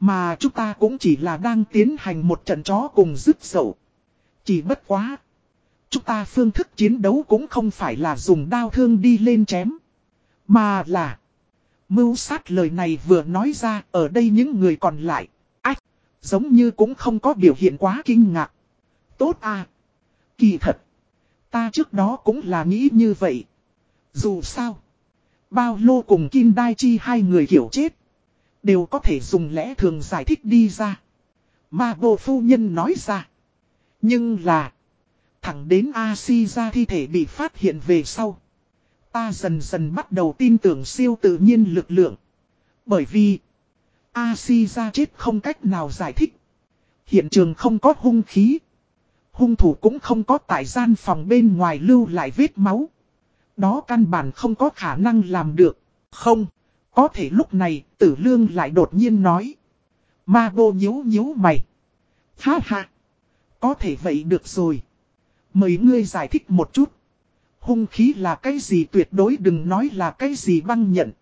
Mà chúng ta cũng chỉ là đang tiến hành một trận chó cùng dứt sầu Chỉ bất quá. Chúng ta phương thức chiến đấu cũng không phải là dùng đao thương đi lên chém. Mà là. Mưu sát lời này vừa nói ra, ở đây những người còn lại. Ách. Giống như cũng không có biểu hiện quá kinh ngạc. Tốt à. Kỳ thật. Ta trước đó cũng là nghĩ như vậy. Dù sao. Bao lô cùng Kim Đai Chi hai người hiểu chết. Đều có thể dùng lẽ thường giải thích đi ra. Mà bộ phu nhân nói ra. Nhưng là. Thẳng đến A-si ra thi thể bị phát hiện về sau. Ta dần dần bắt đầu tin tưởng siêu tự nhiên lực lượng. Bởi vì. A-si ra chết không cách nào giải thích. Hiện trường không có hung khí. Hung thủ cũng không có tại gian phòng bên ngoài lưu lại vết máu. Đó căn bản không có khả năng làm được. Không, có thể lúc này tử lương lại đột nhiên nói. Ma bô nhíu nhíu mày. Ha ha, có thể vậy được rồi. Mời ngươi giải thích một chút. Hung khí là cái gì tuyệt đối đừng nói là cái gì băng nhận.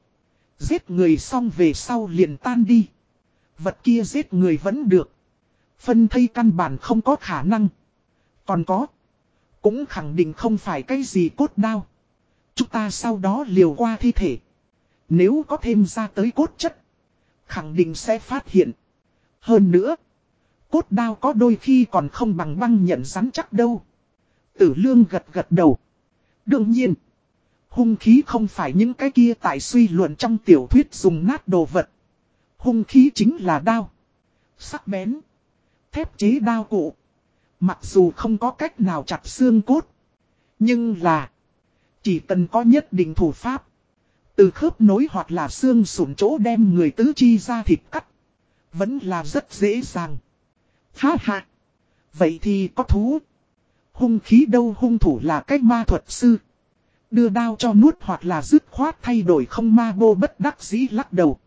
Giết người xong về sau liền tan đi. Vật kia giết người vẫn được. Phân thây căn bản không có khả năng. Còn có. Cũng khẳng định không phải cái gì cốt đao. Chúng ta sau đó liều qua thi thể. Nếu có thêm ra tới cốt chất. Khẳng định sẽ phát hiện. Hơn nữa. Cốt đao có đôi khi còn không bằng băng nhận rắn chắc đâu. Tử lương gật gật đầu. Đương nhiên. Hung khí không phải những cái kia tại suy luận trong tiểu thuyết dùng nát đồ vật. Hung khí chính là đao. Sắc bén. Thép chế đao cụ. Mặc dù không có cách nào chặt xương cốt. Nhưng là. Chỉ cần có nhất định thủ pháp. Từ khớp nối hoặc là xương sụn chỗ đem người tứ chi ra thịt cắt. Vẫn là rất dễ dàng. Ha ha. Vậy thì có thú. Hung khí đâu hung thủ là cách ma thuật sư. Đưa đao cho nuốt hoặc là dứt khoát thay đổi không ma bô bất đắc dĩ lắc đầu.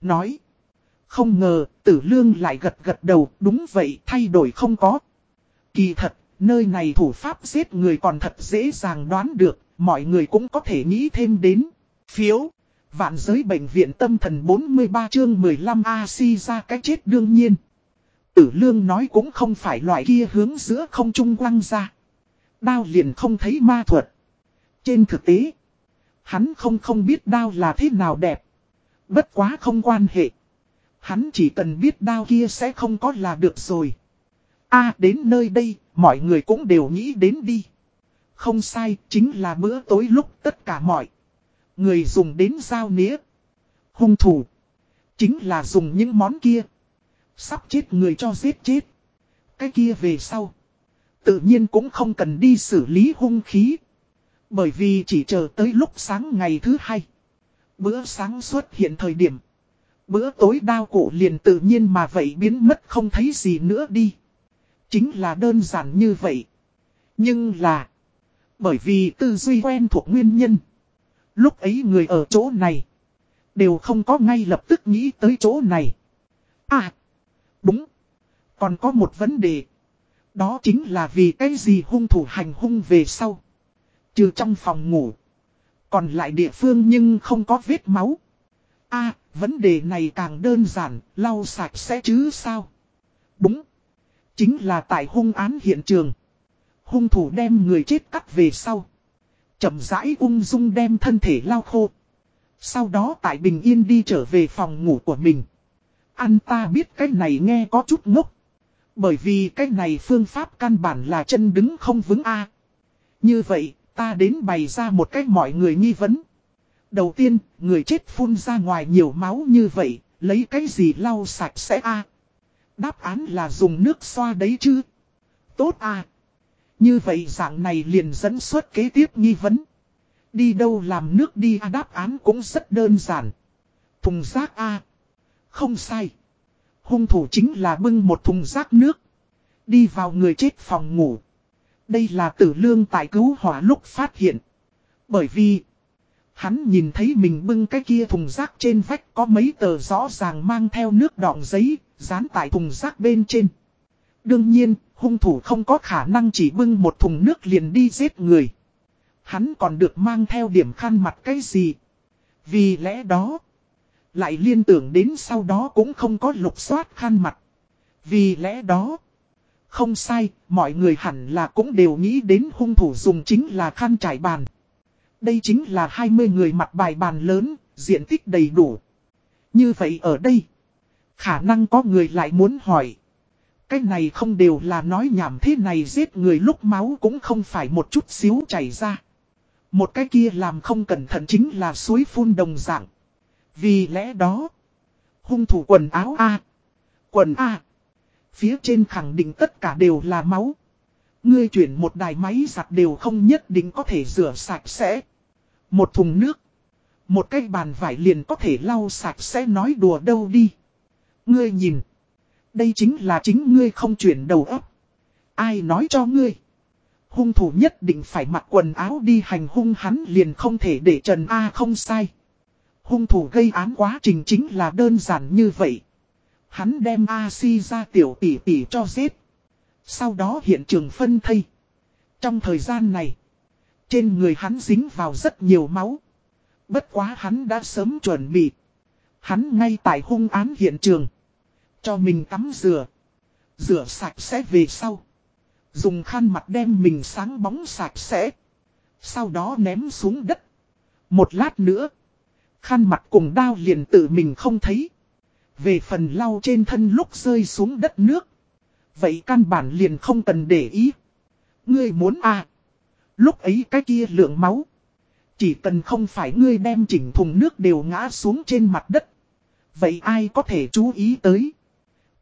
Nói. Không ngờ, tử lương lại gật gật đầu, đúng vậy, thay đổi không có. Kỳ thật, nơi này thủ pháp giết người còn thật dễ dàng đoán được, mọi người cũng có thể nghĩ thêm đến. Phiếu, vạn giới bệnh viện tâm thần 43 chương 15 A si ra cái chết đương nhiên. Tử lương nói cũng không phải loại kia hướng giữa không trung quăng ra. Đao liền không thấy ma thuật. Trên thực tế, hắn không không biết đao là thế nào đẹp. Bất quá không quan hệ. Hắn chỉ cần biết đao kia sẽ không có là được rồi a đến nơi đây, mọi người cũng đều nghĩ đến đi. Không sai, chính là bữa tối lúc tất cả mọi người dùng đến dao nĩa. Hung thủ. Chính là dùng những món kia. Sắp chết người cho giết chết. Cái kia về sau. Tự nhiên cũng không cần đi xử lý hung khí. Bởi vì chỉ chờ tới lúc sáng ngày thứ hai. Bữa sáng xuất hiện thời điểm. Bữa tối đao cổ liền tự nhiên mà vậy biến mất không thấy gì nữa đi. Chính là đơn giản như vậy. Nhưng là. Bởi vì tư duy quen thuộc nguyên nhân. Lúc ấy người ở chỗ này. Đều không có ngay lập tức nghĩ tới chỗ này. À. Đúng. Còn có một vấn đề. Đó chính là vì cái gì hung thủ hành hung về sau. Trừ trong phòng ngủ. Còn lại địa phương nhưng không có vết máu. a vấn đề này càng đơn giản, lau sạch sẽ chứ sao? Đúng. Chính là tại hung án hiện trường. Hung thủ đem người chết cắt về sau. chậm rãi ung dung đem thân thể lau khô. Sau đó tại bình yên đi trở về phòng ngủ của mình. Anh ta biết cái này nghe có chút ngốc. Bởi vì cái này phương pháp căn bản là chân đứng không vững A. Như vậy, ta đến bày ra một cách mọi người nghi vấn. Đầu tiên, người chết phun ra ngoài nhiều máu như vậy, lấy cái gì lau sạch sẽ A. Đáp án là dùng nước xoa đấy chứ. Tốt A. Như vậy dạng này liền dẫn xuất kế tiếp nghi vấn. Đi đâu làm nước đi A đáp án cũng rất đơn giản. Thùng rác A. Không sai. Hung thủ chính là bưng một thùng rác nước. Đi vào người chết phòng ngủ. Đây là tử lương tại cứu hỏa lúc phát hiện. Bởi vì, hắn nhìn thấy mình bưng cái kia thùng rác trên vách có mấy tờ rõ ràng mang theo nước đọng giấy, dán tại thùng rác bên trên. Đương nhiên, hung thủ không có khả năng chỉ bưng một thùng nước liền đi giết người. Hắn còn được mang theo điểm khăn mặt cái gì. Vì lẽ đó, lại liên tưởng đến sau đó cũng không có lục soát khăn mặt. Vì lẽ đó, không sai, mọi người hẳn là cũng đều nghĩ đến hung thủ dùng chính là khăn trải bàn. Đây chính là 20 người mặt bài bàn lớn, diện tích đầy đủ. Như vậy ở đây, khả năng có người lại muốn hỏi. Cái này không đều là nói nhảm thế này giết người lúc máu cũng không phải một chút xíu chảy ra. Một cái kia làm không cẩn thận chính là suối phun đồng dạng. Vì lẽ đó, hung thủ quần áo A, quần A, phía trên khẳng định tất cả đều là máu. Ngươi chuyển một đài máy giặt đều không nhất định có thể rửa sạch sẽ. Một thùng nước, một cái bàn vải liền có thể lau sạch sẽ nói đùa đâu đi. Ngươi nhìn, đây chính là chính ngươi không chuyển đầu óc. Ai nói cho ngươi? Hung thủ nhất định phải mặc quần áo đi hành hung hắn liền không thể để Trần A không sai. Hung thủ gây án quá trình chính là đơn giản như vậy. Hắn đem A-si ra tiểu tỷ tỷ cho giết. Sau đó hiện trường phân thây. Trong thời gian này, trên người hắn dính vào rất nhiều máu. Bất quá hắn đã sớm chuẩn bị. Hắn ngay tại hung án hiện trường. Cho mình tắm rửa. Rửa sạch sẽ về sau. Dùng khăn mặt đem mình sáng bóng sạch sẽ. Sau đó ném xuống đất. Một lát nữa. Khăn mặt cùng đao liền tự mình không thấy. Về phần lau trên thân lúc rơi xuống đất nước. Vậy căn bản liền không cần để ý. Ngươi muốn à. Lúc ấy cái kia lượng máu. Chỉ cần không phải ngươi đem chỉnh thùng nước đều ngã xuống trên mặt đất. Vậy ai có thể chú ý tới?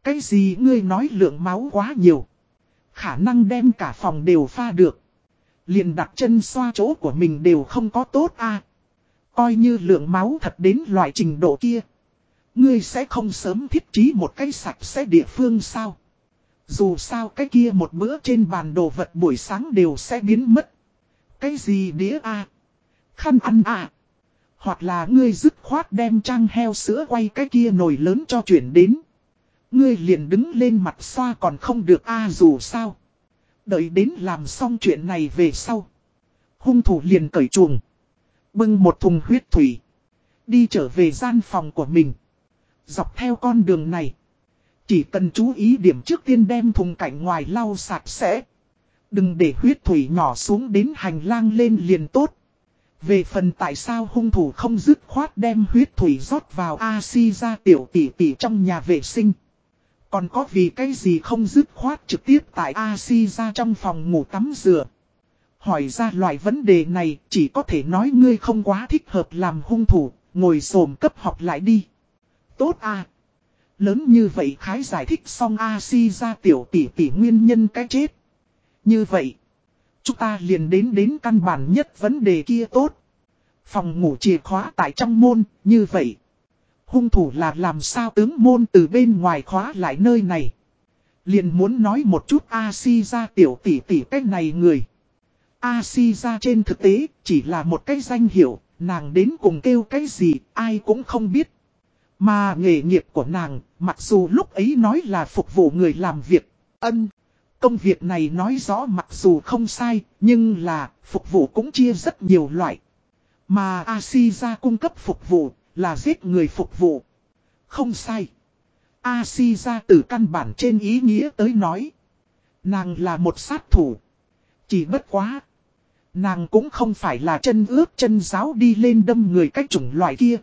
Cái gì ngươi nói lượng máu quá nhiều. Khả năng đem cả phòng đều pha được. Liền đặt chân xoa chỗ của mình đều không có tốt à. Coi như lượng máu thật đến loại trình độ kia. Ngươi sẽ không sớm thiết trí một cái sạch sẽ địa phương sao. Dù sao cái kia một bữa trên bàn đồ vật buổi sáng đều sẽ biến mất. Cái gì đĩa a Khăn ăn à? Hoặc là ngươi dứt khoát đem trang heo sữa quay cái kia nồi lớn cho chuyển đến. Ngươi liền đứng lên mặt xoa còn không được a dù sao. Đợi đến làm xong chuyện này về sau. Hung thủ liền cởi chuồng. Bưng một thùng huyết thủy. Đi trở về gian phòng của mình. Dọc theo con đường này. Chỉ cần chú ý điểm trước tiên đem thùng cảnh ngoài lau sạch sẽ. Đừng để huyết thủy nhỏ xuống đến hành lang lên liền tốt. Về phần tại sao hung thủ không dứt khoát đem huyết thủy rót vào A-si ra tiểu tỷ tỷ trong nhà vệ sinh. Còn có vì cái gì không dứt khoát trực tiếp tại A-si ra trong phòng ngủ tắm rửa. Hỏi ra loại vấn đề này chỉ có thể nói ngươi không quá thích hợp làm hung thủ, ngồi xổm cấp học lại đi. Tốt à. Lớn như vậy khái giải thích xong A-si ra tiểu tỷ tỷ nguyên nhân cái chết. Như vậy, chúng ta liền đến đến căn bản nhất vấn đề kia tốt. Phòng ngủ chìa khóa tại trong môn, như vậy. Hung thủ là làm sao tướng môn từ bên ngoài khóa lại nơi này. Liền muốn nói một chút A-si ra tiểu tỷ tỷ cách này người. A-si ra trên thực tế chỉ là một cái danh hiệu, nàng đến cùng kêu cái gì ai cũng không biết. Mà nghề nghiệp của nàng, mặc dù lúc ấy nói là phục vụ người làm việc, ân. Công việc này nói rõ mặc dù không sai, nhưng là phục vụ cũng chia rất nhiều loại. Mà Asiza cung cấp phục vụ, là giết người phục vụ. Không sai. Asiza từ căn bản trên ý nghĩa tới nói. Nàng là một sát thủ. Chỉ bất quá. Nàng cũng không phải là chân ướp chân giáo đi lên đâm người cách chủng loại kia.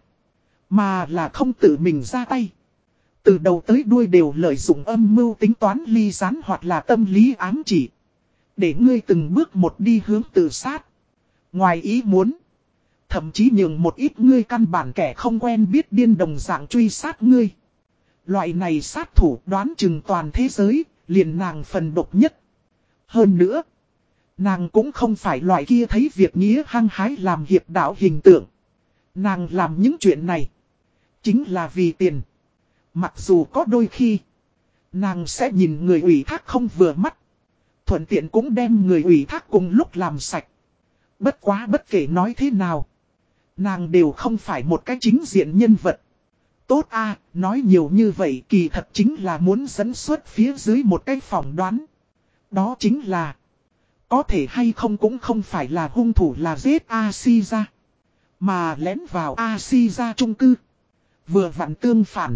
Mà là không tự mình ra tay. Từ đầu tới đuôi đều lợi dụng âm mưu tính toán ly gián hoặc là tâm lý ám chỉ. Để ngươi từng bước một đi hướng tự sát. Ngoài ý muốn. Thậm chí nhường một ít ngươi căn bản kẻ không quen biết điên đồng dạng truy sát ngươi. Loại này sát thủ đoán chừng toàn thế giới, liền nàng phần độc nhất. Hơn nữa, nàng cũng không phải loại kia thấy việc nghĩa hăng hái làm hiệp đạo hình tượng. Nàng làm những chuyện này, chính là vì tiền. Mặc dù có đôi khi, nàng sẽ nhìn người ủy thác không vừa mắt. Thuận tiện cũng đem người ủy thác cùng lúc làm sạch. Bất quá bất kể nói thế nào. Nàng đều không phải một cái chính diện nhân vật. Tốt a nói nhiều như vậy kỳ thật chính là muốn dẫn xuất phía dưới một cái phỏng đoán. Đó chính là, có thể hay không cũng không phải là hung thủ là giết A-si ra, mà lén vào A-si ra trung cư. Vừa vặn tương phản,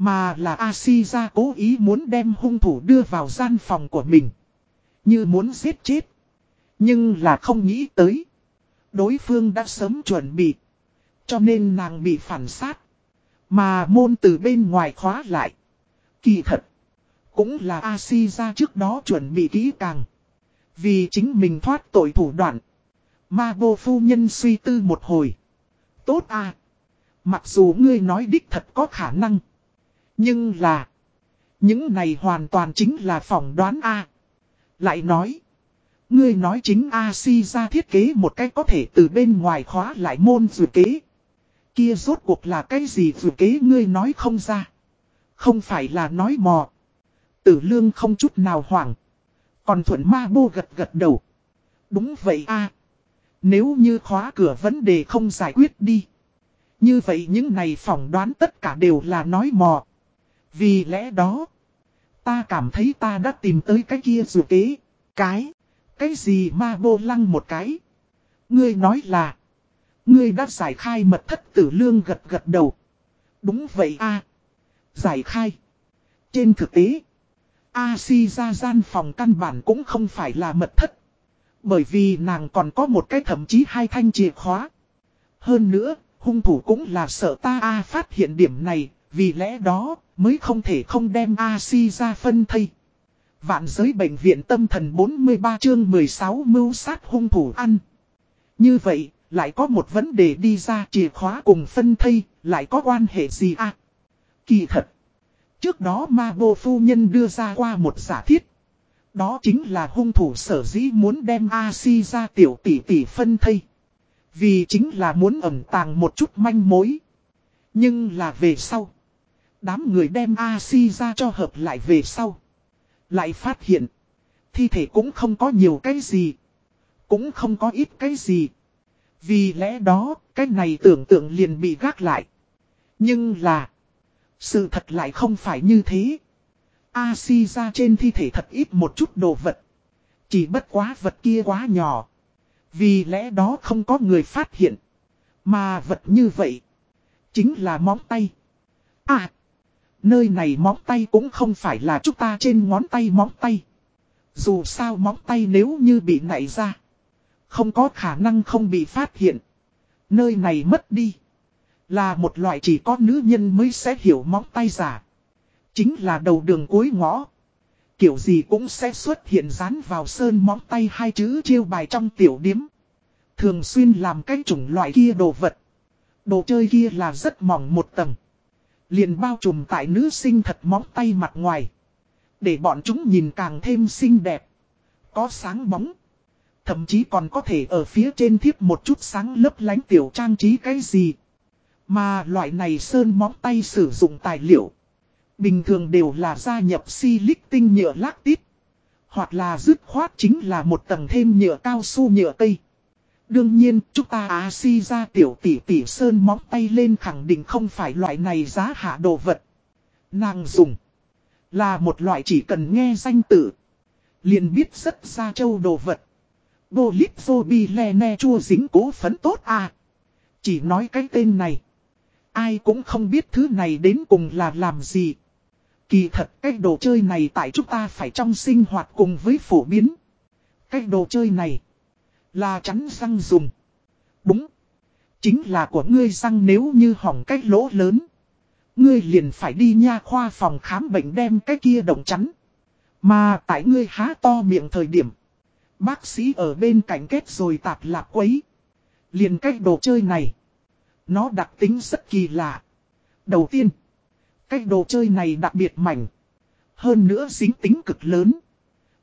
mà là Asiza cố ý muốn đem hung thủ đưa vào gian phòng của mình. Như muốn giết chết. Nhưng là không nghĩ tới. Đối phương đã sớm chuẩn bị. Cho nên nàng bị phản sát. Mà môn từ bên ngoài khóa lại. Kỳ thật. Cũng là Asiza trước đó chuẩn bị kỹ càng. Vì chính mình thoát tội thủ đoạn. Ma vô phu nhân suy tư một hồi. Tốt à. Mặc dù ngươi nói đích thật có khả năng. Nhưng là. Những này hoàn toàn chính là phỏng đoán A. Lại nói. Ngươi nói chính A-si ra thiết kế một cách có thể từ bên ngoài khóa lại môn dự kế. Kia rốt cuộc là cái gì dự kế ngươi nói không ra. Không phải là nói mò. Tử lương không chút nào hoảng. Còn thuận ma bô gật gật đầu. Đúng vậy a Nếu như khóa cửa vấn đề không giải quyết đi. Như vậy những này phỏng đoán tất cả đều là nói mò. Vì lẽ đó, ta cảm thấy ta đã tìm tới cái kia dù kế. Cái, cái gì ma bô lăng một cái. Ngươi nói là, ngươi đã giải khai mật thất tử lương gật gật đầu. Đúng vậy a Giải khai. Trên thực tế, A-si ra gian phòng căn bản cũng không phải là mật thất. Bởi vì nàng còn có một cái thậm chí hai thanh chìa khóa. Hơn nữa, hung thủ cũng là sợ ta A phát hiện điểm này, vì lẽ đó, mới không thể không đem A-si ra phân thây. Vạn giới bệnh viện tâm thần 43 chương 16 mưu sát hung thủ ăn. Như vậy, lại có một vấn đề đi ra chìa khóa cùng phân thây, lại có quan hệ gì à? Kỳ thật. Trước đó ma bô phu nhân đưa ra qua một giả thiết. Đó chính là hung thủ sở dĩ muốn đem A-si ra tiểu tỷ tỷ phân thây. Vì chính là muốn ẩn tàng một chút manh mối. Nhưng là về sau. Đám người đem A-si ra cho hợp lại về sau. Lại phát hiện. Thi thể cũng không có nhiều cái gì. Cũng không có ít cái gì. Vì lẽ đó, cái này tưởng tượng liền bị gác lại. Nhưng là. Sự thật lại không phải như thế. A-si ra trên thi thể thật ít một chút đồ vật. Chỉ bất quá vật kia quá nhỏ. Vì lẽ đó không có người phát hiện. Mà vật như vậy. Chính là móng tay. À. Nơi này móng tay cũng không phải là chúng ta trên ngón tay móng tay. Dù sao móng tay nếu như bị nảy ra. Không có khả năng không bị phát hiện. Nơi này mất đi. Là một loại chỉ có nữ nhân mới sẽ hiểu móng tay giả. Chính là đầu đường cuối ngõ. Kiểu gì cũng sẽ xuất hiện dán vào sơn móng tay hai chữ chiêu bài trong tiểu điếm. Thường xuyên làm cái chủng loại kia đồ vật. Đồ chơi kia là rất mỏng một tầng. Liền bao trùm tại nữ sinh thật móng tay mặt ngoài. Để bọn chúng nhìn càng thêm xinh đẹp. Có sáng bóng. Thậm chí còn có thể ở phía trên thiếp một chút sáng lấp lánh tiểu trang trí cái gì. Mà loại này sơn móng tay sử dụng tài liệu. Bình thường đều là gia nhập silic tinh nhựa lactit. Hoặc là dứt khoát chính là một tầng thêm nhựa cao su nhựa cây. Đương nhiên, chúng ta á si ra tiểu tỷ tỷ sơn móng tay lên khẳng định không phải loại này giá hạ đồ vật. Nàng dùng. Là một loại chỉ cần nghe danh tự. liền biết rất ra châu đồ vật. Bô lít vô bi le ne chua dính cố phấn tốt à. Chỉ nói cái tên này. Ai cũng không biết thứ này đến cùng là làm gì. Kỳ thật cái đồ chơi này tại chúng ta phải trong sinh hoạt cùng với phổ biến. Cái đồ chơi này là chắn răng dùng. Đúng. Chính là của ngươi răng nếu như hỏng cái lỗ lớn. Ngươi liền phải đi nha khoa phòng khám bệnh đem cái kia động chắn. Mà tại ngươi há to miệng thời điểm. Bác sĩ ở bên cạnh kết rồi tạp lạc quấy. Liền cái đồ chơi này. Nó đặc tính rất kỳ lạ. Đầu tiên. Cái đồ chơi này đặc biệt mảnh. Hơn nữa dính tính cực lớn.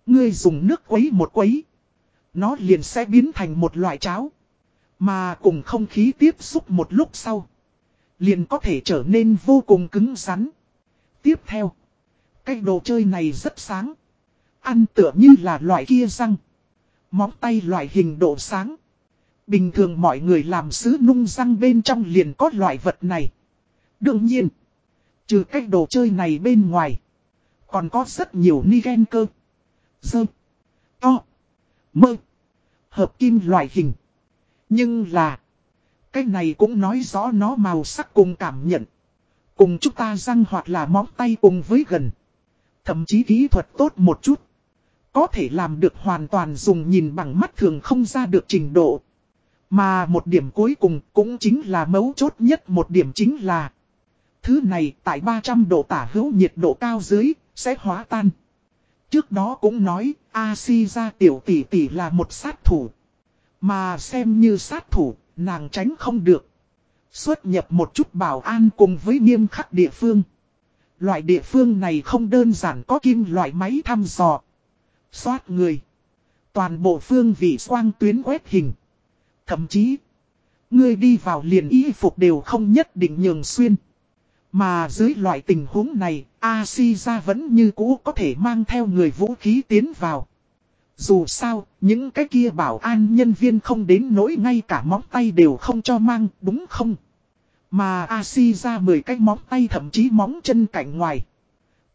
Ngươi dùng nước quấy một quấy. Nó liền sẽ biến thành một loại cháo. Mà cùng không khí tiếp xúc một lúc sau. Liền có thể trở nên vô cùng cứng rắn. Tiếp theo. Cái đồ chơi này rất sáng. Ăn tựa như là loại kia răng. Móng tay loại hình độ sáng. Bình thường mọi người làm sứ nung răng bên trong liền có loại vật này. Đương nhiên. Trừ cách đồ chơi này bên ngoài. Còn có rất nhiều ni ghen cơ. Dơ. To. Mơ. Hợp kim loại hình. Nhưng là. Cái này cũng nói rõ nó màu sắc cùng cảm nhận. Cùng chúng ta răng hoặc là móng tay cùng với gần. Thậm chí kỹ thuật tốt một chút. Có thể làm được hoàn toàn dùng nhìn bằng mắt thường không ra được trình độ. Mà một điểm cuối cùng cũng chính là mấu chốt nhất một điểm chính là, Thứ này tại 300 độ tả hữu nhiệt độ cao dưới sẽ hóa tan. Trước đó cũng nói A-si ra tiểu tỷ tỷ là một sát thủ. Mà xem như sát thủ, nàng tránh không được. Xuất nhập một chút bảo an cùng với nghiêm khắc địa phương. Loại địa phương này không đơn giản có kim loại máy thăm dò. Xoát người. Toàn bộ phương vị quang tuyến quét hình. Thậm chí, người đi vào liền y phục đều không nhất định nhường xuyên. Mà dưới loại tình huống này, A-si vẫn như cũ có thể mang theo người vũ khí tiến vào. Dù sao, những cái kia bảo an nhân viên không đến nỗi ngay cả móng tay đều không cho mang, đúng không? Mà A-si 10 cái móng tay thậm chí móng chân cạnh ngoài.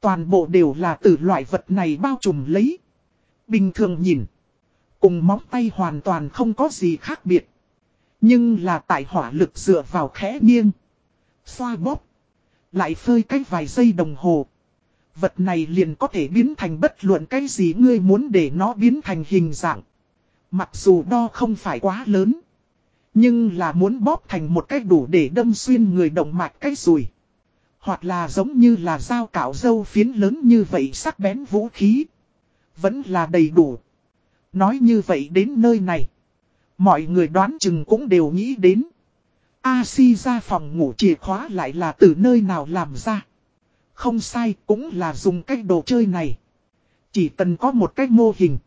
Toàn bộ đều là từ loại vật này bao trùm lấy. Bình thường nhìn. Cùng móng tay hoàn toàn không có gì khác biệt. Nhưng là tại hỏa lực dựa vào khẽ nghiêng. Xoa bóp. Lại phơi cách vài giây đồng hồ. Vật này liền có thể biến thành bất luận cái gì ngươi muốn để nó biến thành hình dạng. Mặc dù đo không phải quá lớn. Nhưng là muốn bóp thành một cách đủ để đâm xuyên người động mạch cách rùi. Hoặc là giống như là dao cạo dâu phiến lớn như vậy sắc bén vũ khí. Vẫn là đầy đủ. Nói như vậy đến nơi này. Mọi người đoán chừng cũng đều nghĩ đến. A-si ra phòng ngủ chìa khóa lại là từ nơi nào làm ra. Không sai, cũng là dùng cách đồ chơi này. Chỉ cần có một cách mô hình.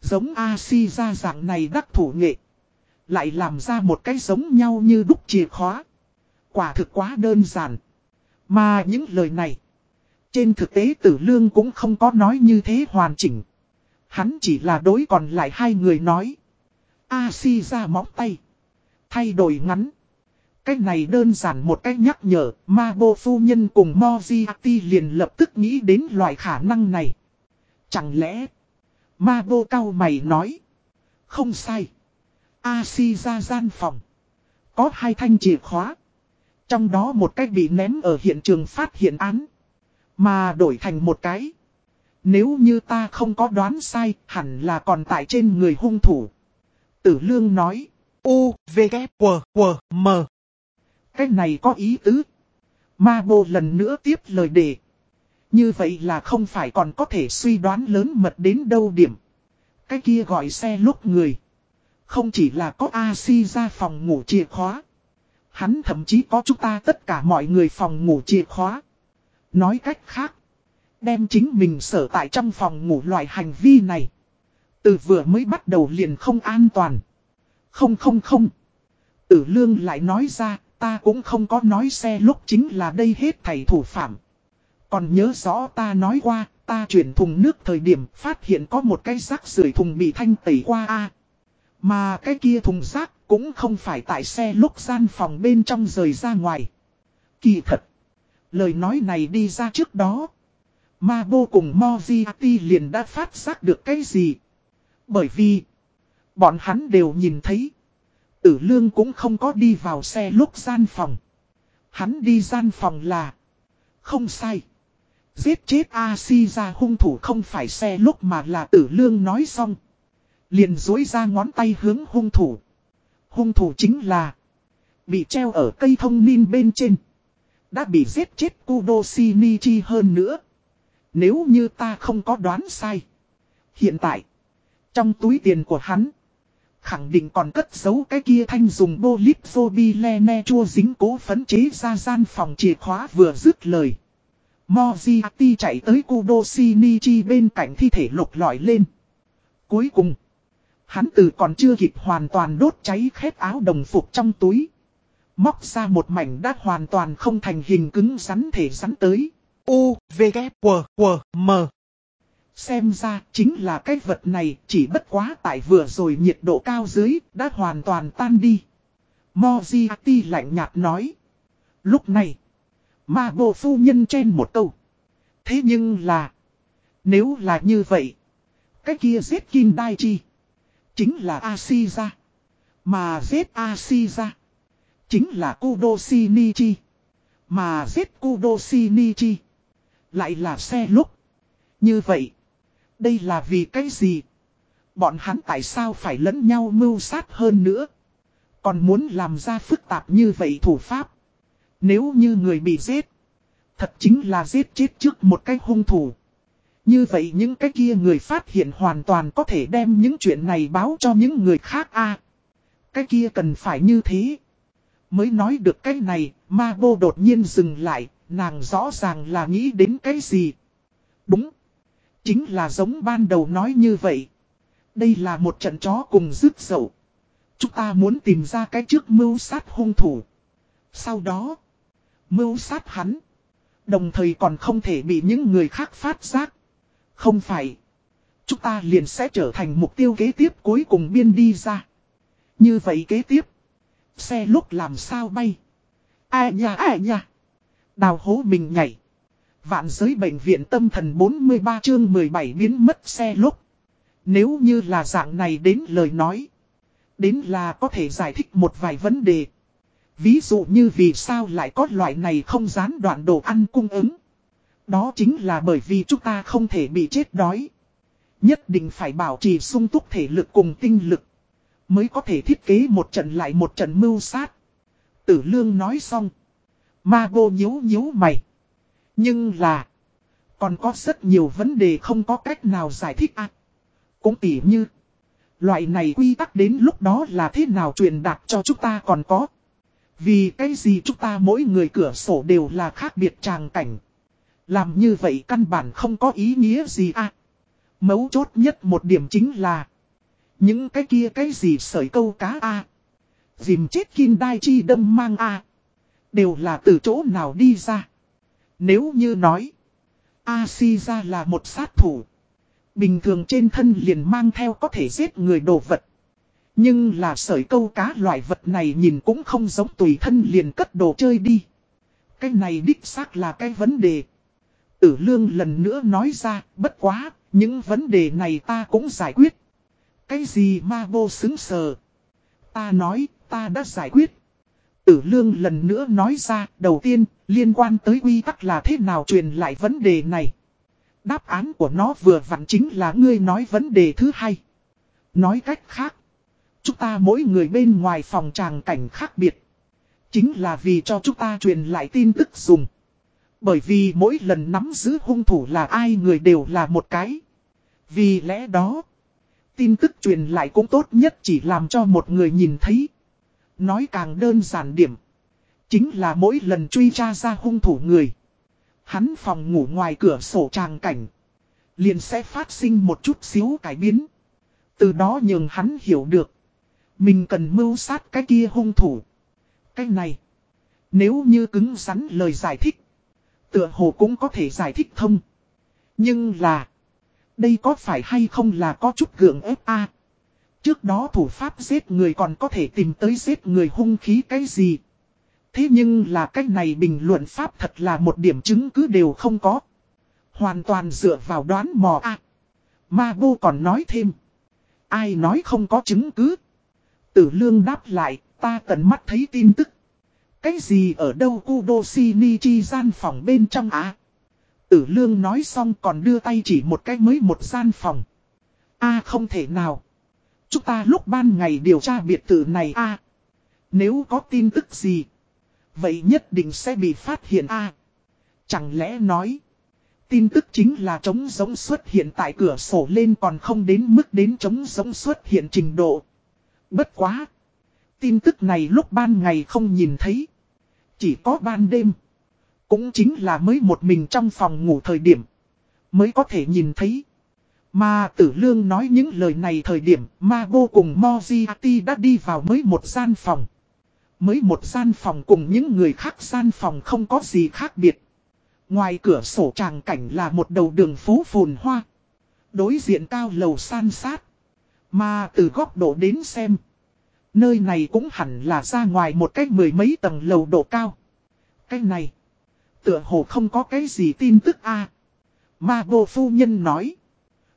Giống A-si ra dạng này đắc thủ nghệ. Lại làm ra một cái giống nhau như đúc chìa khóa. Quả thực quá đơn giản. Mà những lời này. Trên thực tế tử lương cũng không có nói như thế hoàn chỉnh. Hắn chỉ là đối còn lại hai người nói. A-si ra móng tay. Thay đổi ngắn. Cách này đơn giản một cách nhắc nhở, ma bô phu nhân cùng Moziati liền lập tức nghĩ đến loại khả năng này. Chẳng lẽ, ma bô cao mày nói. Không sai. A-si ra gian phòng. Có hai thanh chìa khóa. Trong đó một cách bị ném ở hiện trường phát hiện án. Mà đổi thành một cái. Nếu như ta không có đoán sai, hẳn là còn tại trên người hung thủ. Tử Lương nói. U, V, K, W, W, M. Cái này có ý tứ. Ma Bô lần nữa tiếp lời đề. Như vậy là không phải còn có thể suy đoán lớn mật đến đâu điểm. Cái kia gọi xe lúc người. Không chỉ là có A-si ra phòng ngủ chìa khóa. Hắn thậm chí có chúng ta tất cả mọi người phòng ngủ chìa khóa. Nói cách khác. Đem chính mình sở tại trong phòng ngủ loại hành vi này. Từ vừa mới bắt đầu liền không an toàn. Không không không. Tử lương lại nói ra, ta cũng không có nói xe lúc chính là đây hết thầy thủ phạm. Còn nhớ rõ ta nói qua, ta chuyển thùng nước thời điểm phát hiện có một cái rác rưởi thùng bị thanh tẩy qua a Mà cái kia thùng rác cũng không phải tại xe lúc gian phòng bên trong rời ra ngoài. Kỳ thật. Lời nói này đi ra trước đó. Ma vô cùng Moziati liền đã phát giác được cái gì. Bởi vì. Bọn hắn đều nhìn thấy. Tử lương cũng không có đi vào xe lúc gian phòng. Hắn đi gian phòng là. Không sai. Giết chết A-si ra hung thủ không phải xe lúc mà là tử lương nói xong. Liền dối ra ngón tay hướng hung thủ. Hung thủ chính là. Bị treo ở cây thông minh bên trên. Đã bị giết chết Kudo Shinichi hơn nữa. Nếu như ta không có đoán sai. Hiện tại. Trong túi tiền của hắn. Khẳng định còn cất giấu cái kia thanh dùng bô lít ne chua dính cố phấn chế ra gian phòng chìa khóa vừa dứt lời. Moziati chạy tới Kudo Shinichi bên cạnh thi thể lục lọi lên. Cuối cùng. Hắn từ còn chưa kịp hoàn toàn đốt cháy khét áo đồng phục trong túi. Móc ra một mảnh đã hoàn toàn không thành hình cứng rắn thể rắn tới. U, V, K, W, W, M. Xem ra chính là cái vật này chỉ bất quá tại vừa rồi nhiệt độ cao dưới đã hoàn toàn tan đi. Moziati lạnh nhạt nói. Lúc này, ma bộ phu nhân trên một câu. Thế nhưng là, nếu là như vậy, cái kia giết Kim Đai Chi, chính là Asisa, Mà giết Asisa chính là Kudoshinichi. Mà giết Kudoshinichi lại là xe lúc. Như vậy, đây là vì cái gì? Bọn hắn tại sao phải lẫn nhau mưu sát hơn nữa? Còn muốn làm ra phức tạp như vậy thủ pháp? Nếu như người bị giết, thật chính là giết chết trước một cái hung thủ. Như vậy những cái kia người phát hiện hoàn toàn có thể đem những chuyện này báo cho những người khác a Cái kia cần phải như thế. Mới nói được cái này, ma bô đột nhiên dừng lại, nàng rõ ràng là nghĩ đến cái gì. Đúng. Chính là giống ban đầu nói như vậy. Đây là một trận chó cùng rứt dậu. Chúng ta muốn tìm ra cái trước mưu sát hung thủ. Sau đó, mưu sát hắn. Đồng thời còn không thể bị những người khác phát giác. Không phải. Chúng ta liền sẽ trở thành mục tiêu kế tiếp cuối cùng biên đi ra. Như vậy kế tiếp. Xe lúc làm sao bay. Ai nha ai nha. Đào hố mình nhảy. Vạn giới bệnh viện tâm thần 43 chương 17 biến mất xe lúc. Nếu như là dạng này đến lời nói. Đến là có thể giải thích một vài vấn đề. Ví dụ như vì sao lại có loại này không gián đoạn đồ ăn cung ứng. Đó chính là bởi vì chúng ta không thể bị chết đói. Nhất định phải bảo trì sung túc thể lực cùng tinh lực. Mới có thể thiết kế một trận lại một trận mưu sát. Tử lương nói xong. Ma vô nhíu nhíu mày. Nhưng là. Còn có rất nhiều vấn đề không có cách nào giải thích à. Cũng tỉ như. Loại này quy tắc đến lúc đó là thế nào truyền đạt cho chúng ta còn có. Vì cái gì chúng ta mỗi người cửa sổ đều là khác biệt tràng cảnh. Làm như vậy căn bản không có ý nghĩa gì à. Mấu chốt nhất một điểm chính là. Những cái kia cái gì sởi câu cá a à. Dìm chết kim đai chi đâm mang a Đều là từ chỗ nào đi ra. Nếu như nói. A-si ra là một sát thủ. Bình thường trên thân liền mang theo có thể giết người đồ vật. Nhưng là sởi câu cá loại vật này nhìn cũng không giống tùy thân liền cất đồ chơi đi. Cái này đích xác là cái vấn đề. Tử lương lần nữa nói ra, bất quá, những vấn đề này ta cũng giải quyết. Cái gì ma vô xứng sờ? Ta nói, ta đã giải quyết. Tử lương lần nữa nói ra, đầu tiên, liên quan tới quy tắc là thế nào truyền lại vấn đề này. Đáp án của nó vừa vặn chính là ngươi nói vấn đề thứ hai. Nói cách khác, chúng ta mỗi người bên ngoài phòng tràng cảnh khác biệt. Chính là vì cho chúng ta truyền lại tin tức dùng. Bởi vì mỗi lần nắm giữ hung thủ là ai người đều là một cái. Vì lẽ đó, tin tức truyền lại cũng tốt nhất chỉ làm cho một người nhìn thấy. Nói càng đơn giản điểm. Chính là mỗi lần truy tra ra hung thủ người. Hắn phòng ngủ ngoài cửa sổ tràng cảnh. Liền sẽ phát sinh một chút xíu cải biến. Từ đó nhường hắn hiểu được. Mình cần mưu sát cái kia hung thủ. Cái này. Nếu như cứng rắn lời giải thích. Tựa hồ cũng có thể giải thích thông. Nhưng là. Đây có phải hay không là có chút gượng ép a Trước đó thủ pháp giết người còn có thể tìm tới giết người hung khí cái gì. Thế nhưng là cách này bình luận pháp thật là một điểm chứng cứ đều không có. Hoàn toàn dựa vào đoán mò a Ma vô còn nói thêm. Ai nói không có chứng cứ. Tử lương đáp lại, ta tận mắt thấy tin tức. Cái gì ở đâu Kudoshi Nichi gian phòng bên trong á? Tử lương nói xong còn đưa tay chỉ một cái mới một gian phòng. a không thể nào. Chúng ta lúc ban ngày điều tra biệt tử này a Nếu có tin tức gì. Vậy nhất định sẽ bị phát hiện a Chẳng lẽ nói. Tin tức chính là trống giống xuất hiện tại cửa sổ lên còn không đến mức đến trống giống xuất hiện trình độ. Bất quá. Tin tức này lúc ban ngày không nhìn thấy. Chỉ có ban đêm. Cũng chính là mới một mình trong phòng ngủ thời điểm. Mới có thể nhìn thấy. Mà tử lương nói những lời này thời điểm, ma vô cùng Moziati đã đi vào mới một gian phòng. Mới một gian phòng cùng những người khác gian phòng không có gì khác biệt. Ngoài cửa sổ tràng cảnh là một đầu đường phố phồn hoa. Đối diện cao lầu san sát. Mà từ góc độ đến xem. Nơi này cũng hẳn là ra ngoài một cách mười mấy tầng lầu độ cao. Cái này. Tựa hồ không có cái gì tin tức a Ma vô phu nhân nói.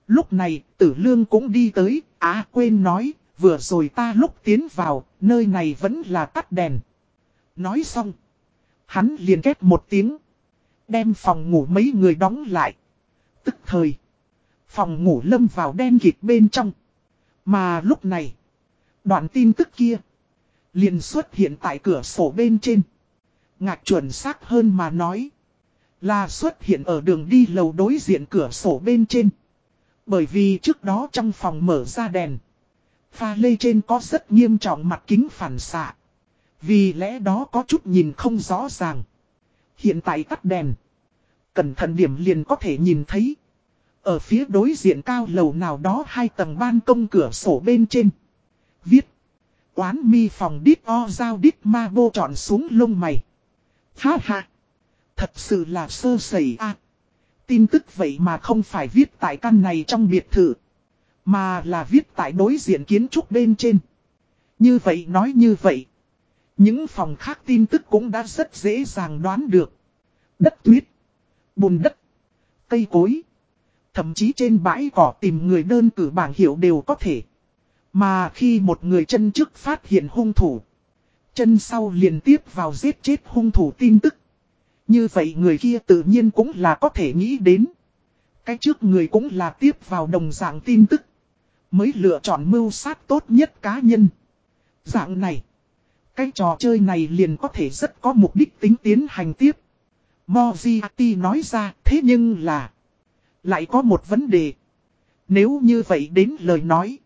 Lúc này, tử lương cũng đi tới. á, quên nói. Vừa rồi ta lúc tiến vào. Nơi này vẫn là tắt đèn. Nói xong. Hắn liền kết một tiếng. Đem phòng ngủ mấy người đóng lại. Tức thời. Phòng ngủ lâm vào đen kịt bên trong. Mà lúc này. Đoạn tin tức kia. Liền xuất hiện tại cửa sổ bên trên. Ngạc chuẩn xác hơn mà nói. Là xuất hiện ở đường đi lầu đối diện cửa sổ bên trên. Bởi vì trước đó trong phòng mở ra đèn. Pha lê trên có rất nghiêm trọng mặt kính phản xạ. Vì lẽ đó có chút nhìn không rõ ràng. Hiện tại tắt đèn. Cẩn thận điểm liền có thể nhìn thấy. Ở phía đối diện cao lầu nào đó hai tầng ban công cửa sổ bên trên. Viết. Quán mi phòng đít o giao đít ma vô trọn xuống lông mày. Ha ha. Thật sự là sơ sẩy a. Tin tức vậy mà không phải viết tại căn này trong biệt thự. Mà là viết tại đối diện kiến trúc bên trên. Như vậy nói như vậy. Những phòng khác tin tức cũng đã rất dễ dàng đoán được. Đất tuyết. Bùn đất. Cây cối. Thậm chí trên bãi cỏ tìm người đơn cử bảng hiệu đều có thể. Mà khi một người chân trước phát hiện hung thủ. Chân sau liền tiếp vào giết chết hung thủ tin tức. Như vậy người kia tự nhiên cũng là có thể nghĩ đến. Cái trước người cũng là tiếp vào đồng dạng tin tức. Mới lựa chọn mưu sát tốt nhất cá nhân. Dạng này. Cái trò chơi này liền có thể rất có mục đích tính tiến hành tiếp. Moriarty nói ra, thế nhưng là. Lại có một vấn đề. Nếu như vậy đến lời nói.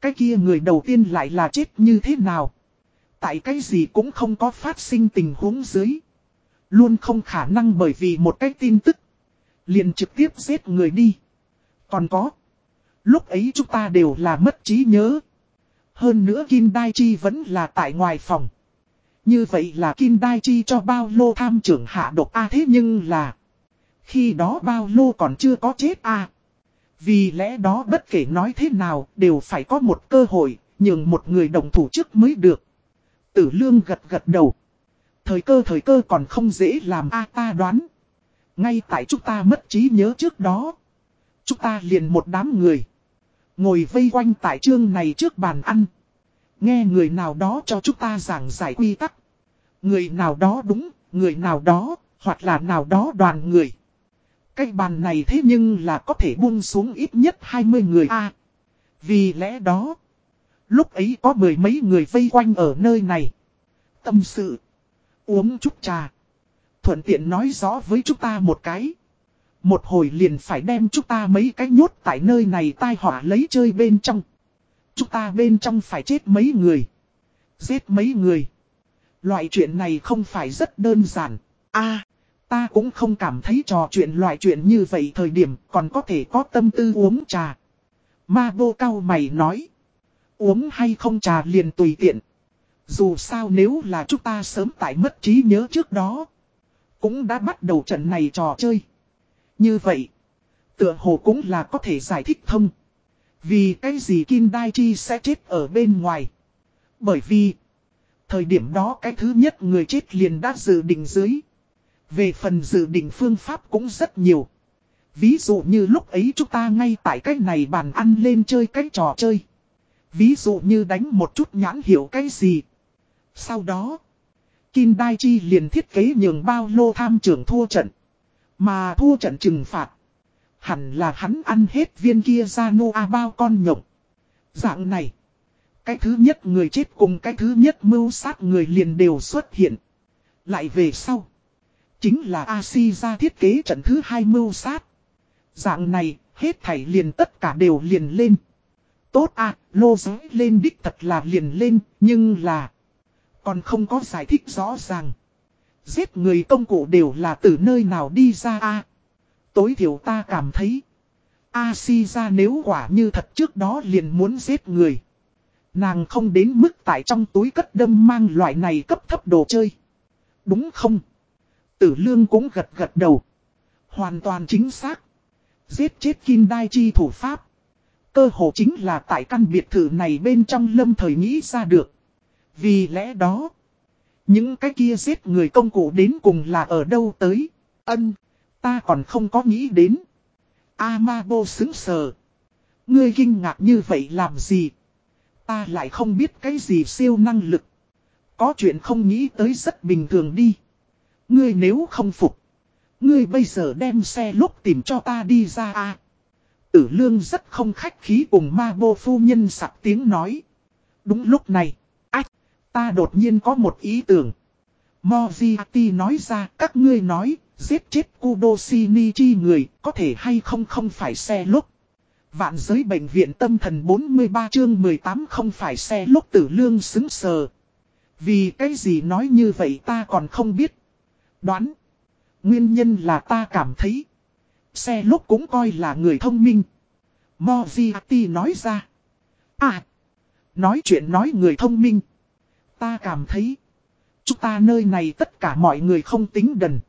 Cái kia người đầu tiên lại là chết như thế nào? Tại cái gì cũng không có phát sinh tình huống dưới. Luôn không khả năng bởi vì một cái tin tức. Liền trực tiếp giết người đi. Còn có. Lúc ấy chúng ta đều là mất trí nhớ. Hơn nữa Kim Đai Chi vẫn là tại ngoài phòng. Như vậy là Kim Đai Chi cho bao lô tham trưởng hạ độc A thế nhưng là. Khi đó bao lô còn chưa có chết A. Vì lẽ đó bất kể nói thế nào đều phải có một cơ hội, nhường một người đồng thủ trước mới được. Tử lương gật gật đầu. Thời cơ thời cơ còn không dễ làm A à, ta đoán. Ngay tại chúng ta mất trí nhớ trước đó. Chúng ta liền một đám người. Ngồi vây quanh tại trương này trước bàn ăn. Nghe người nào đó cho chúng ta giảng giải quy tắc. Người nào đó đúng, người nào đó, hoặc là nào đó đoàn người. Cái bàn này thế nhưng là có thể buông xuống ít nhất 20 người a Vì lẽ đó, lúc ấy có mười mấy người vây quanh ở nơi này. Tâm sự, uống chút trà. Thuận tiện nói rõ với chúng ta một cái. Một hồi liền phải đem chúng ta mấy cái nhốt tại nơi này tai họa lấy chơi bên trong. Chúng ta bên trong phải chết mấy người. Giết mấy người. Loại chuyện này không phải rất đơn giản. a, ta cũng không cảm thấy trò chuyện loại chuyện như vậy thời điểm còn có thể có tâm tư uống trà. Ma vô cao mày nói. Uống hay không trà liền tùy tiện. Dù sao nếu là chúng ta sớm tại mất trí nhớ trước đó. Cũng đã bắt đầu trận này trò chơi. Như vậy. Tựa hồ cũng là có thể giải thích thông. Vì cái gì Kim Đai Chi sẽ chết ở bên ngoài. Bởi vì. Thời điểm đó cái thứ nhất người chết liền đã dự định dưới. Về phần dự định phương pháp cũng rất nhiều. Ví dụ như lúc ấy chúng ta ngay tại cái này bàn ăn lên chơi cái trò chơi. Ví dụ như đánh một chút nhãn hiểu cái gì. Sau đó, Kim Đai Chi liền thiết kế nhường bao lô tham trưởng thua trận. Mà thua trận trừng phạt. Hẳn là hắn ăn hết viên kia ra nô a bao con nhộng. Dạng này. Cái thứ nhất người chết cùng cái thứ nhất mưu sát người liền đều xuất hiện. Lại về sau. Chính là A-si ra thiết kế trận thứ hai mưu sát. Dạng này, hết thảy liền tất cả đều liền lên. Tốt à, lô giới lên đích thật là liền lên, nhưng là... Còn không có giải thích rõ ràng. Giết người công cụ đều là từ nơi nào đi ra a Tối thiểu ta cảm thấy. A-si ra nếu quả như thật trước đó liền muốn giết người. Nàng không đến mức tại trong túi cất đâm mang loại này cấp thấp đồ chơi. Đúng không? Tử lương cũng gật gật đầu. Hoàn toàn chính xác. Giết chết Kim Đai Chi thủ pháp. Cơ hồ chính là tại căn biệt thự này bên trong lâm thời nghĩ ra được. Vì lẽ đó. Những cái kia giết người công cụ đến cùng là ở đâu tới. Ân. Ta còn không có nghĩ đến. Amabo xứng sờ. Ngươi kinh ngạc như vậy làm gì? Ta lại không biết cái gì siêu năng lực. Có chuyện không nghĩ tới rất bình thường đi. Ngươi nếu không phục. Ngươi bây giờ đem xe lúc tìm cho ta đi ra a Tử lương rất không khách khí cùng ma bô phu nhân sặc tiếng nói. Đúng lúc này. Ta đột nhiên có một ý tưởng. Moziati nói ra, các ngươi nói. Giết chết Kudo Shinichi người, có thể hay không không phải xe lúc. Vạn giới bệnh viện tâm thần 43 chương 18 không phải xe lúc tử lương xứng sờ. Vì cái gì nói như vậy ta còn không biết. Đoán. Nguyên nhân là ta cảm thấy. Xe lúc cũng coi là người thông minh. Moziati nói ra. À. Nói chuyện nói người thông minh. Ta cảm thấy. Chúng ta nơi này tất cả mọi người không tính đần.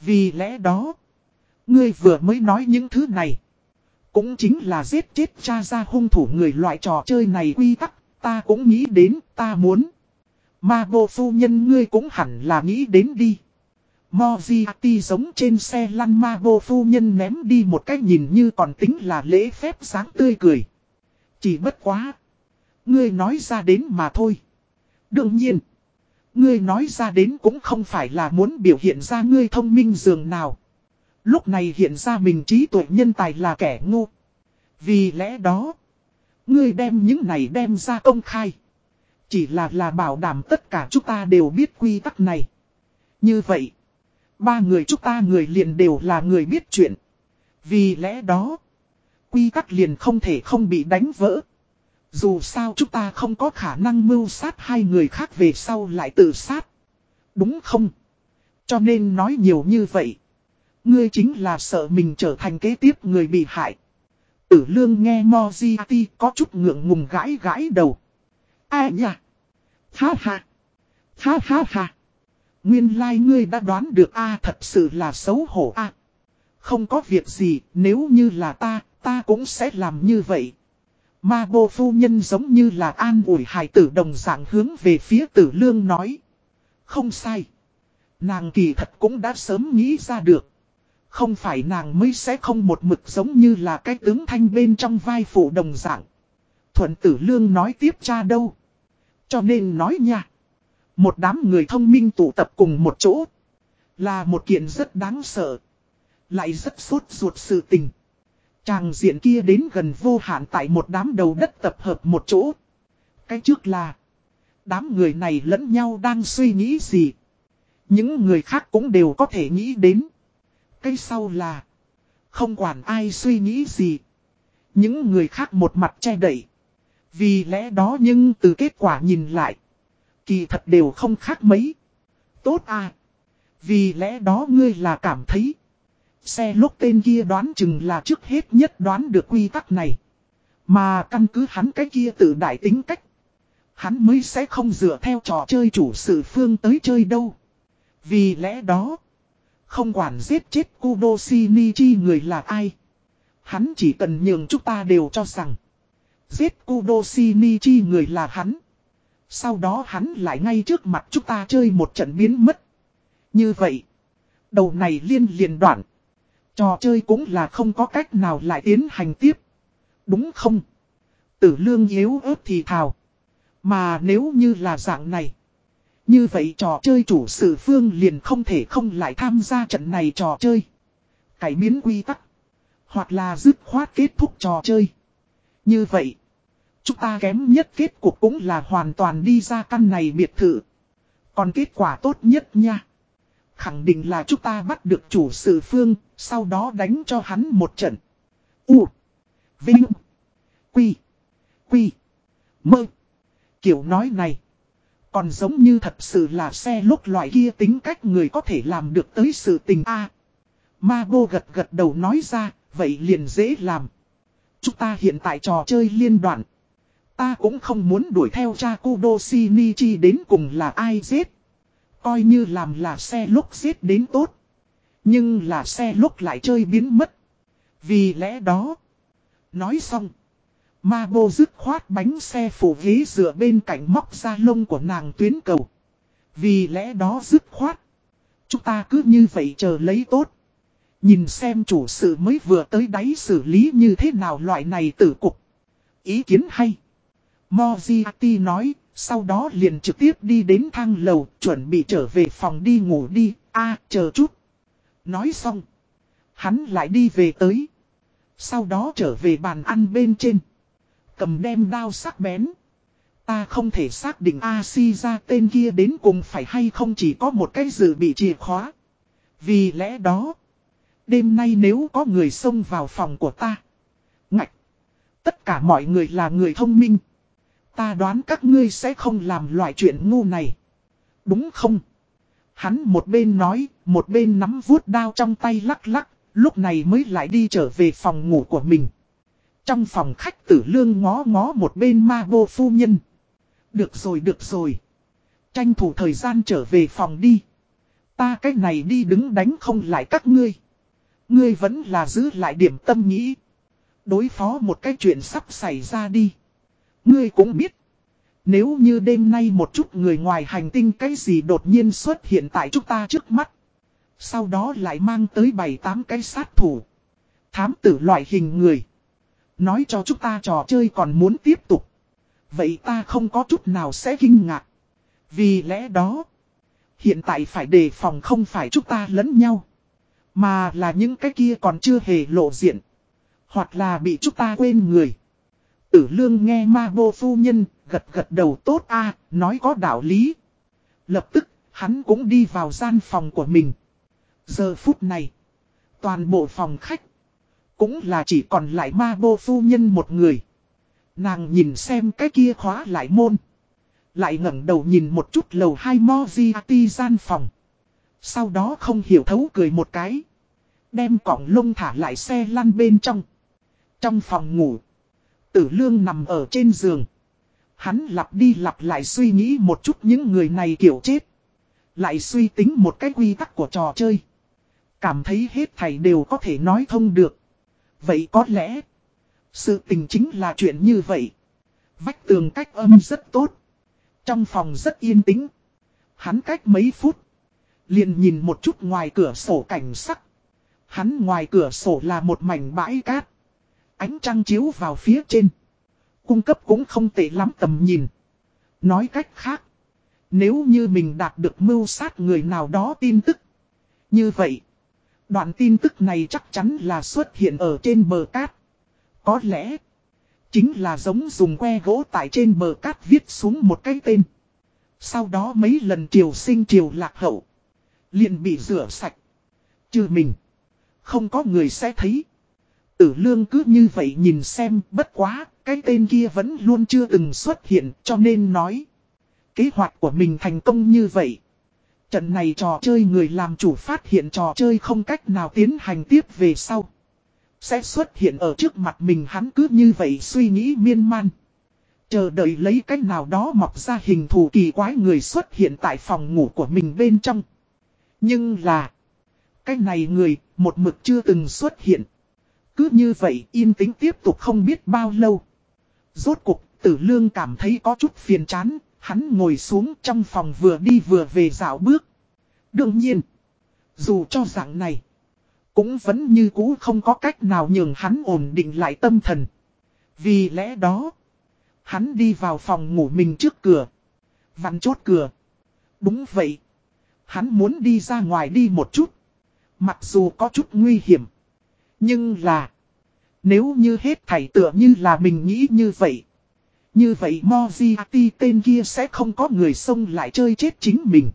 Vì lẽ đó. Ngươi vừa mới nói những thứ này. Cũng chính là giết chết cha ra hung thủ người loại trò chơi này quy tắc, ta cũng nghĩ đến, ta muốn. Ma bộ phu nhân ngươi cũng hẳn là nghĩ đến đi. Moziati giống trên xe lăn ma bô phu nhân ném đi một cái nhìn như còn tính là lễ phép sáng tươi cười. Chỉ bất quá. Ngươi nói ra đến mà thôi. Đương nhiên. Ngươi nói ra đến cũng không phải là muốn biểu hiện ra ngươi thông minh dường nào. Lúc này hiện ra mình trí tuệ nhân tài là kẻ ngu. Vì lẽ đó. Ngươi đem những này đem ra công khai. Chỉ là là bảo đảm tất cả chúng ta đều biết quy tắc này. Như vậy. Ba người chúng ta người liền đều là người biết chuyện. Vì lẽ đó. Quy tắc liền không thể không bị đánh vỡ. Dù sao chúng ta không có khả năng mưu sát hai người khác về sau lại tự sát. Đúng không? Cho nên nói nhiều như vậy. Ngươi chính là sợ mình trở thành kế tiếp người bị hại. Tử lương nghe Moziati có chút ngượng ngùng gãi gãi đầu. À nhỉ? Ha ha. Ha ha ha. Nguyên lai like ngươi đã đoán được a thật sự là xấu hổ a Không có việc gì, nếu như là ta, ta cũng sẽ làm như vậy. Ma bô phu nhân giống như là an ủi hài tử đồng dạng hướng về phía tử lương nói. Không sai. Nàng kỳ thật cũng đã sớm nghĩ ra được. Không phải nàng mới sẽ không một mực giống như là cái tướng thanh bên trong vai phụ đồng dạng. Thuận tử lương nói tiếp cha đâu. Cho nên nói nha. Một đám người thông minh tụ tập cùng một chỗ. Là một kiện rất đáng sợ. Lại rất sốt ruột sự tình. Tràng diện kia đến gần vô hạn tại một đám đầu đất tập hợp một chỗ. Cái trước là. Đám người này lẫn nhau đang suy nghĩ gì. Những người khác cũng đều có thể nghĩ đến. Cái sau là. Không quản ai suy nghĩ gì. Những người khác một mặt che đậy. Vì lẽ đó nhưng từ kết quả nhìn lại. Kỳ thật đều không khác mấy. Tốt à. Vì lẽ đó ngươi là cảm thấy. Xe lúc tên kia đoán chừng là trước hết nhất đoán được quy tắc này. Mà căn cứ hắn cái kia tự đại tính cách. Hắn mới sẽ không dựa theo trò chơi chủ sự phương tới chơi đâu. Vì lẽ đó. Không quản giết chết Kudo Shinichi người là ai. Hắn chỉ cần nhường chúng ta đều cho rằng. Giết Kudo Shinichi người là hắn. Sau đó hắn lại ngay trước mặt chúng ta chơi một trận biến mất. Như vậy. Đầu này liên liền đoạn. Trò chơi cũng là không có cách nào lại tiến hành tiếp. Đúng không? Tử lương yếu ớt thì thào. Mà nếu như là dạng này. Như vậy trò chơi chủ sự phương liền không thể không lại tham gia trận này trò chơi. Cải biến quy tắc. Hoặc là dứt khoát kết thúc trò chơi. Như vậy. Chúng ta kém nhất kết cục cũng là hoàn toàn đi ra căn này biệt thự. Còn kết quả tốt nhất nha. Khẳng định là chúng ta bắt được chủ sự phương, sau đó đánh cho hắn một trận. U. Vinh. Quy. Quy. Mơ. Kiểu nói này. Còn giống như thật sự là xe lúc loại kia tính cách người có thể làm được tới sự tình A. Ma bô gật gật đầu nói ra, vậy liền dễ làm. Chúng ta hiện tại trò chơi liên đoạn. Ta cũng không muốn đuổi theo cha Kudo Shinichi đến cùng là ai giết. Coi như làm là xe lúc giết đến tốt. Nhưng là xe lúc lại chơi biến mất. Vì lẽ đó. Nói xong. Ma bô dứt khoát bánh xe phủ ghế dựa bên cạnh móc ra lông của nàng tuyến cầu. Vì lẽ đó dứt khoát. Chúng ta cứ như vậy chờ lấy tốt. Nhìn xem chủ sự mới vừa tới đáy xử lý như thế nào loại này tử cục. Ý kiến hay. Moziati nói, sau đó liền trực tiếp đi đến thang lầu, chuẩn bị trở về phòng đi ngủ đi, a chờ chút. Nói xong, hắn lại đi về tới. Sau đó trở về bàn ăn bên trên. Cầm đem đao sắc bén. Ta không thể xác định A-si ra tên kia đến cùng phải hay không chỉ có một cái dự bị chìa khóa. Vì lẽ đó, đêm nay nếu có người xông vào phòng của ta. Ngạch! Tất cả mọi người là người thông minh. Ta đoán các ngươi sẽ không làm loại chuyện ngu này. Đúng không? Hắn một bên nói, một bên nắm vuốt đao trong tay lắc lắc, lúc này mới lại đi trở về phòng ngủ của mình. Trong phòng khách tử lương ngó ngó một bên ma vô phu nhân. Được rồi được rồi. Tranh thủ thời gian trở về phòng đi. Ta cách này đi đứng đánh không lại các ngươi. Ngươi vẫn là giữ lại điểm tâm nghĩ. Đối phó một cái chuyện sắp xảy ra đi. Ngươi cũng biết. Nếu như đêm nay một chút người ngoài hành tinh cái gì đột nhiên xuất hiện tại chúng ta trước mắt. Sau đó lại mang tới 7-8 cái sát thủ. Thám tử loại hình người. Nói cho chúng ta trò chơi còn muốn tiếp tục. Vậy ta không có chút nào sẽ kinh ngạc. Vì lẽ đó. Hiện tại phải đề phòng không phải chúng ta lẫn nhau. Mà là những cái kia còn chưa hề lộ diện. Hoặc là bị chúng ta quên người. Tử lương nghe ma vô phu nhân, gật gật đầu tốt a nói có đạo lý. Lập tức, hắn cũng đi vào gian phòng của mình. Giờ phút này, toàn bộ phòng khách, cũng là chỉ còn lại ma vô phu nhân một người. Nàng nhìn xem cái kia khóa lại môn. Lại ngẩng đầu nhìn một chút lầu hai Moziati gian phòng. Sau đó không hiểu thấu cười một cái. Đem cỏng lông thả lại xe lăn bên trong. Trong phòng ngủ. Tử lương nằm ở trên giường. Hắn lặp đi lặp lại suy nghĩ một chút những người này kiểu chết. Lại suy tính một cái quy tắc của trò chơi. Cảm thấy hết thầy đều có thể nói thông được. Vậy có lẽ, sự tình chính là chuyện như vậy. Vách tường cách âm rất tốt. Trong phòng rất yên tĩnh. Hắn cách mấy phút. Liền nhìn một chút ngoài cửa sổ cảnh sắc. Hắn ngoài cửa sổ là một mảnh bãi cát. Ánh trăng chiếu vào phía trên. Cung cấp cũng không tệ lắm tầm nhìn. Nói cách khác. Nếu như mình đạt được mưu sát người nào đó tin tức. Như vậy. Đoạn tin tức này chắc chắn là xuất hiện ở trên bờ cát. Có lẽ. Chính là giống dùng que gỗ tại trên bờ cát viết xuống một cái tên. Sau đó mấy lần triều sinh triều lạc hậu. liền bị rửa sạch. Chứ mình. Không có người sẽ thấy. Tử lương cứ như vậy nhìn xem bất quá, cái tên kia vẫn luôn chưa từng xuất hiện cho nên nói. Kế hoạch của mình thành công như vậy. Trận này trò chơi người làm chủ phát hiện trò chơi không cách nào tiến hành tiếp về sau. Sẽ xuất hiện ở trước mặt mình hắn cứ như vậy suy nghĩ miên man. Chờ đợi lấy cách nào đó mọc ra hình thù kỳ quái người xuất hiện tại phòng ngủ của mình bên trong. Nhưng là... Cái này người, một mực chưa từng xuất hiện. Cứ như vậy yên tĩnh tiếp tục không biết bao lâu. Rốt cục, tử lương cảm thấy có chút phiền chán, hắn ngồi xuống trong phòng vừa đi vừa về dạo bước. Đương nhiên, dù cho dạng này, cũng vẫn như cũ không có cách nào nhường hắn ổn định lại tâm thần. Vì lẽ đó, hắn đi vào phòng ngủ mình trước cửa. Vặn chốt cửa. Đúng vậy. Hắn muốn đi ra ngoài đi một chút. Mặc dù có chút nguy hiểm. Nhưng là. Nếu như hết thảy tựa như là mình nghĩ như vậy. Như vậy Moziati tên kia sẽ không có người xông lại chơi chết chính mình.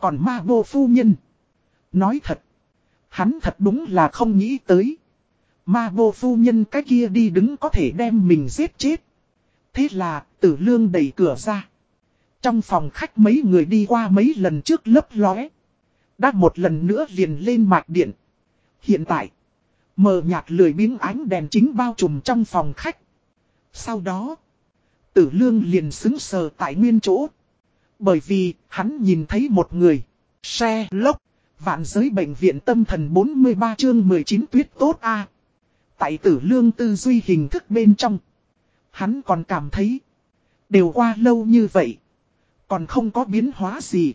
Còn ma vô phu nhân. Nói thật. Hắn thật đúng là không nghĩ tới. Ma vô phu nhân cái kia đi đứng có thể đem mình giết chết. Thế là, tử lương đẩy cửa ra. Trong phòng khách mấy người đi qua mấy lần trước lấp lóe. Đã một lần nữa liền lên mạc điện. Hiện tại. Mờ nhạt lười biếng ánh đèn chính bao trùm trong phòng khách. Sau đó. Tử lương liền xứng sờ tại nguyên chỗ. Bởi vì, hắn nhìn thấy một người. Xe lốc. Vạn giới bệnh viện tâm thần 43 chương 19 tuyết tốt a Tại tử lương tư duy hình thức bên trong. Hắn còn cảm thấy. Đều qua lâu như vậy. Còn không có biến hóa gì.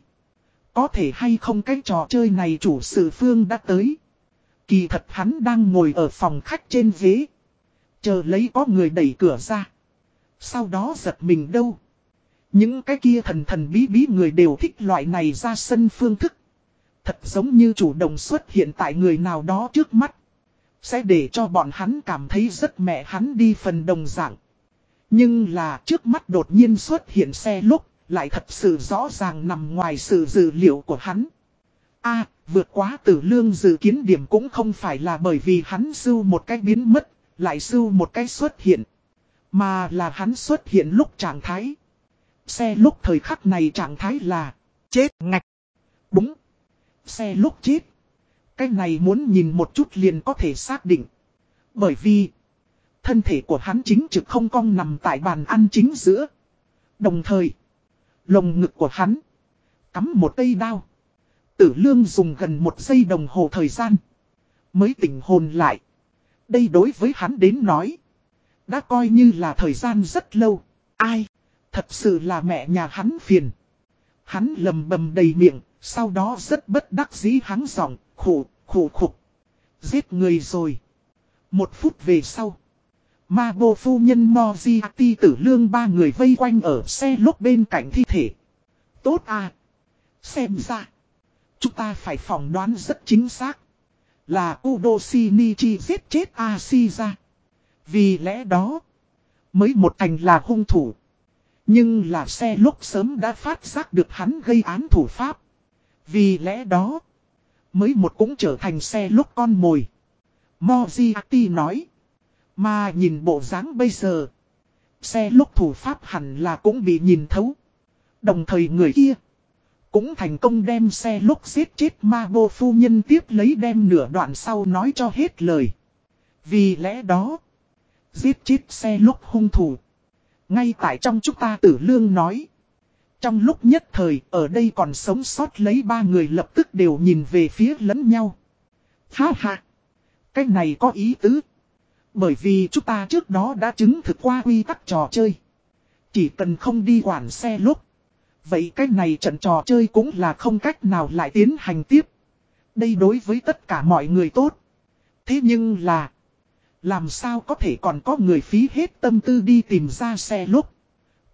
Có thể hay không cái trò chơi này chủ sự phương đã tới. Kỳ thật hắn đang ngồi ở phòng khách trên ghế. Chờ lấy có người đẩy cửa ra. Sau đó giật mình đâu. Những cái kia thần thần bí bí người đều thích loại này ra sân phương thức. Thật giống như chủ động xuất hiện tại người nào đó trước mắt. Sẽ để cho bọn hắn cảm thấy rất mẹ hắn đi phần đồng dạng. Nhưng là trước mắt đột nhiên xuất hiện xe lúc, lại thật sự rõ ràng nằm ngoài sự dự liệu của hắn. a vượt quá tử lương dự kiến điểm cũng không phải là bởi vì hắn sưu một cách biến mất, lại sưu một cách xuất hiện. Mà là hắn xuất hiện lúc trạng thái. Xe lúc thời khắc này trạng thái là chết ngạch. Đúng. Xe lúc chết. Cái này muốn nhìn một chút liền có thể xác định. Bởi vì thân thể của hắn chính trực không cong nằm tại bàn ăn chính giữa. Đồng thời, lồng ngực của hắn cắm một cây đao. Tử lương dùng gần một giây đồng hồ thời gian. Mới tỉnh hồn lại. Đây đối với hắn đến nói. Đã coi như là thời gian rất lâu. Ai? Thật sự là mẹ nhà hắn phiền. Hắn lầm bầm đầy miệng, sau đó rất bất đắc dĩ hắn giọng, khổ, khổ khục. Giết người rồi. Một phút về sau. Ma bô phu nhân Moziati tử lương ba người vây quanh ở xe lúc bên cạnh thi thể. Tốt à. Xem ra. Chúng ta phải phỏng đoán rất chính xác. Là Udo Shinichi giết chết Ashiza. Vì lẽ đó. Mới một thành là hung thủ. Nhưng là xe lúc sớm đã phát giác được hắn gây án thủ pháp. Vì lẽ đó. Mới một cũng trở thành xe lúc con mồi. Moziati nói. Mà nhìn bộ dáng bây giờ. Xe lúc thủ pháp hẳn là cũng bị nhìn thấu. Đồng thời người kia. Cũng thành công đem xe lúc giết chết ma vô phu nhân tiếp lấy đem nửa đoạn sau nói cho hết lời. Vì lẽ đó. Giết chết xe lúc hung thủ. Ngay tại trong chúng ta tử lương nói. Trong lúc nhất thời, ở đây còn sống sót lấy ba người lập tức đều nhìn về phía lẫn nhau. Ha ha. Cái này có ý tứ. Bởi vì chúng ta trước đó đã chứng thực qua quy tắc trò chơi. Chỉ cần không đi quản xe lúc. Vậy cái này trận trò chơi cũng là không cách nào lại tiến hành tiếp. Đây đối với tất cả mọi người tốt. Thế nhưng là. Làm sao có thể còn có người phí hết tâm tư đi tìm ra xe lúc.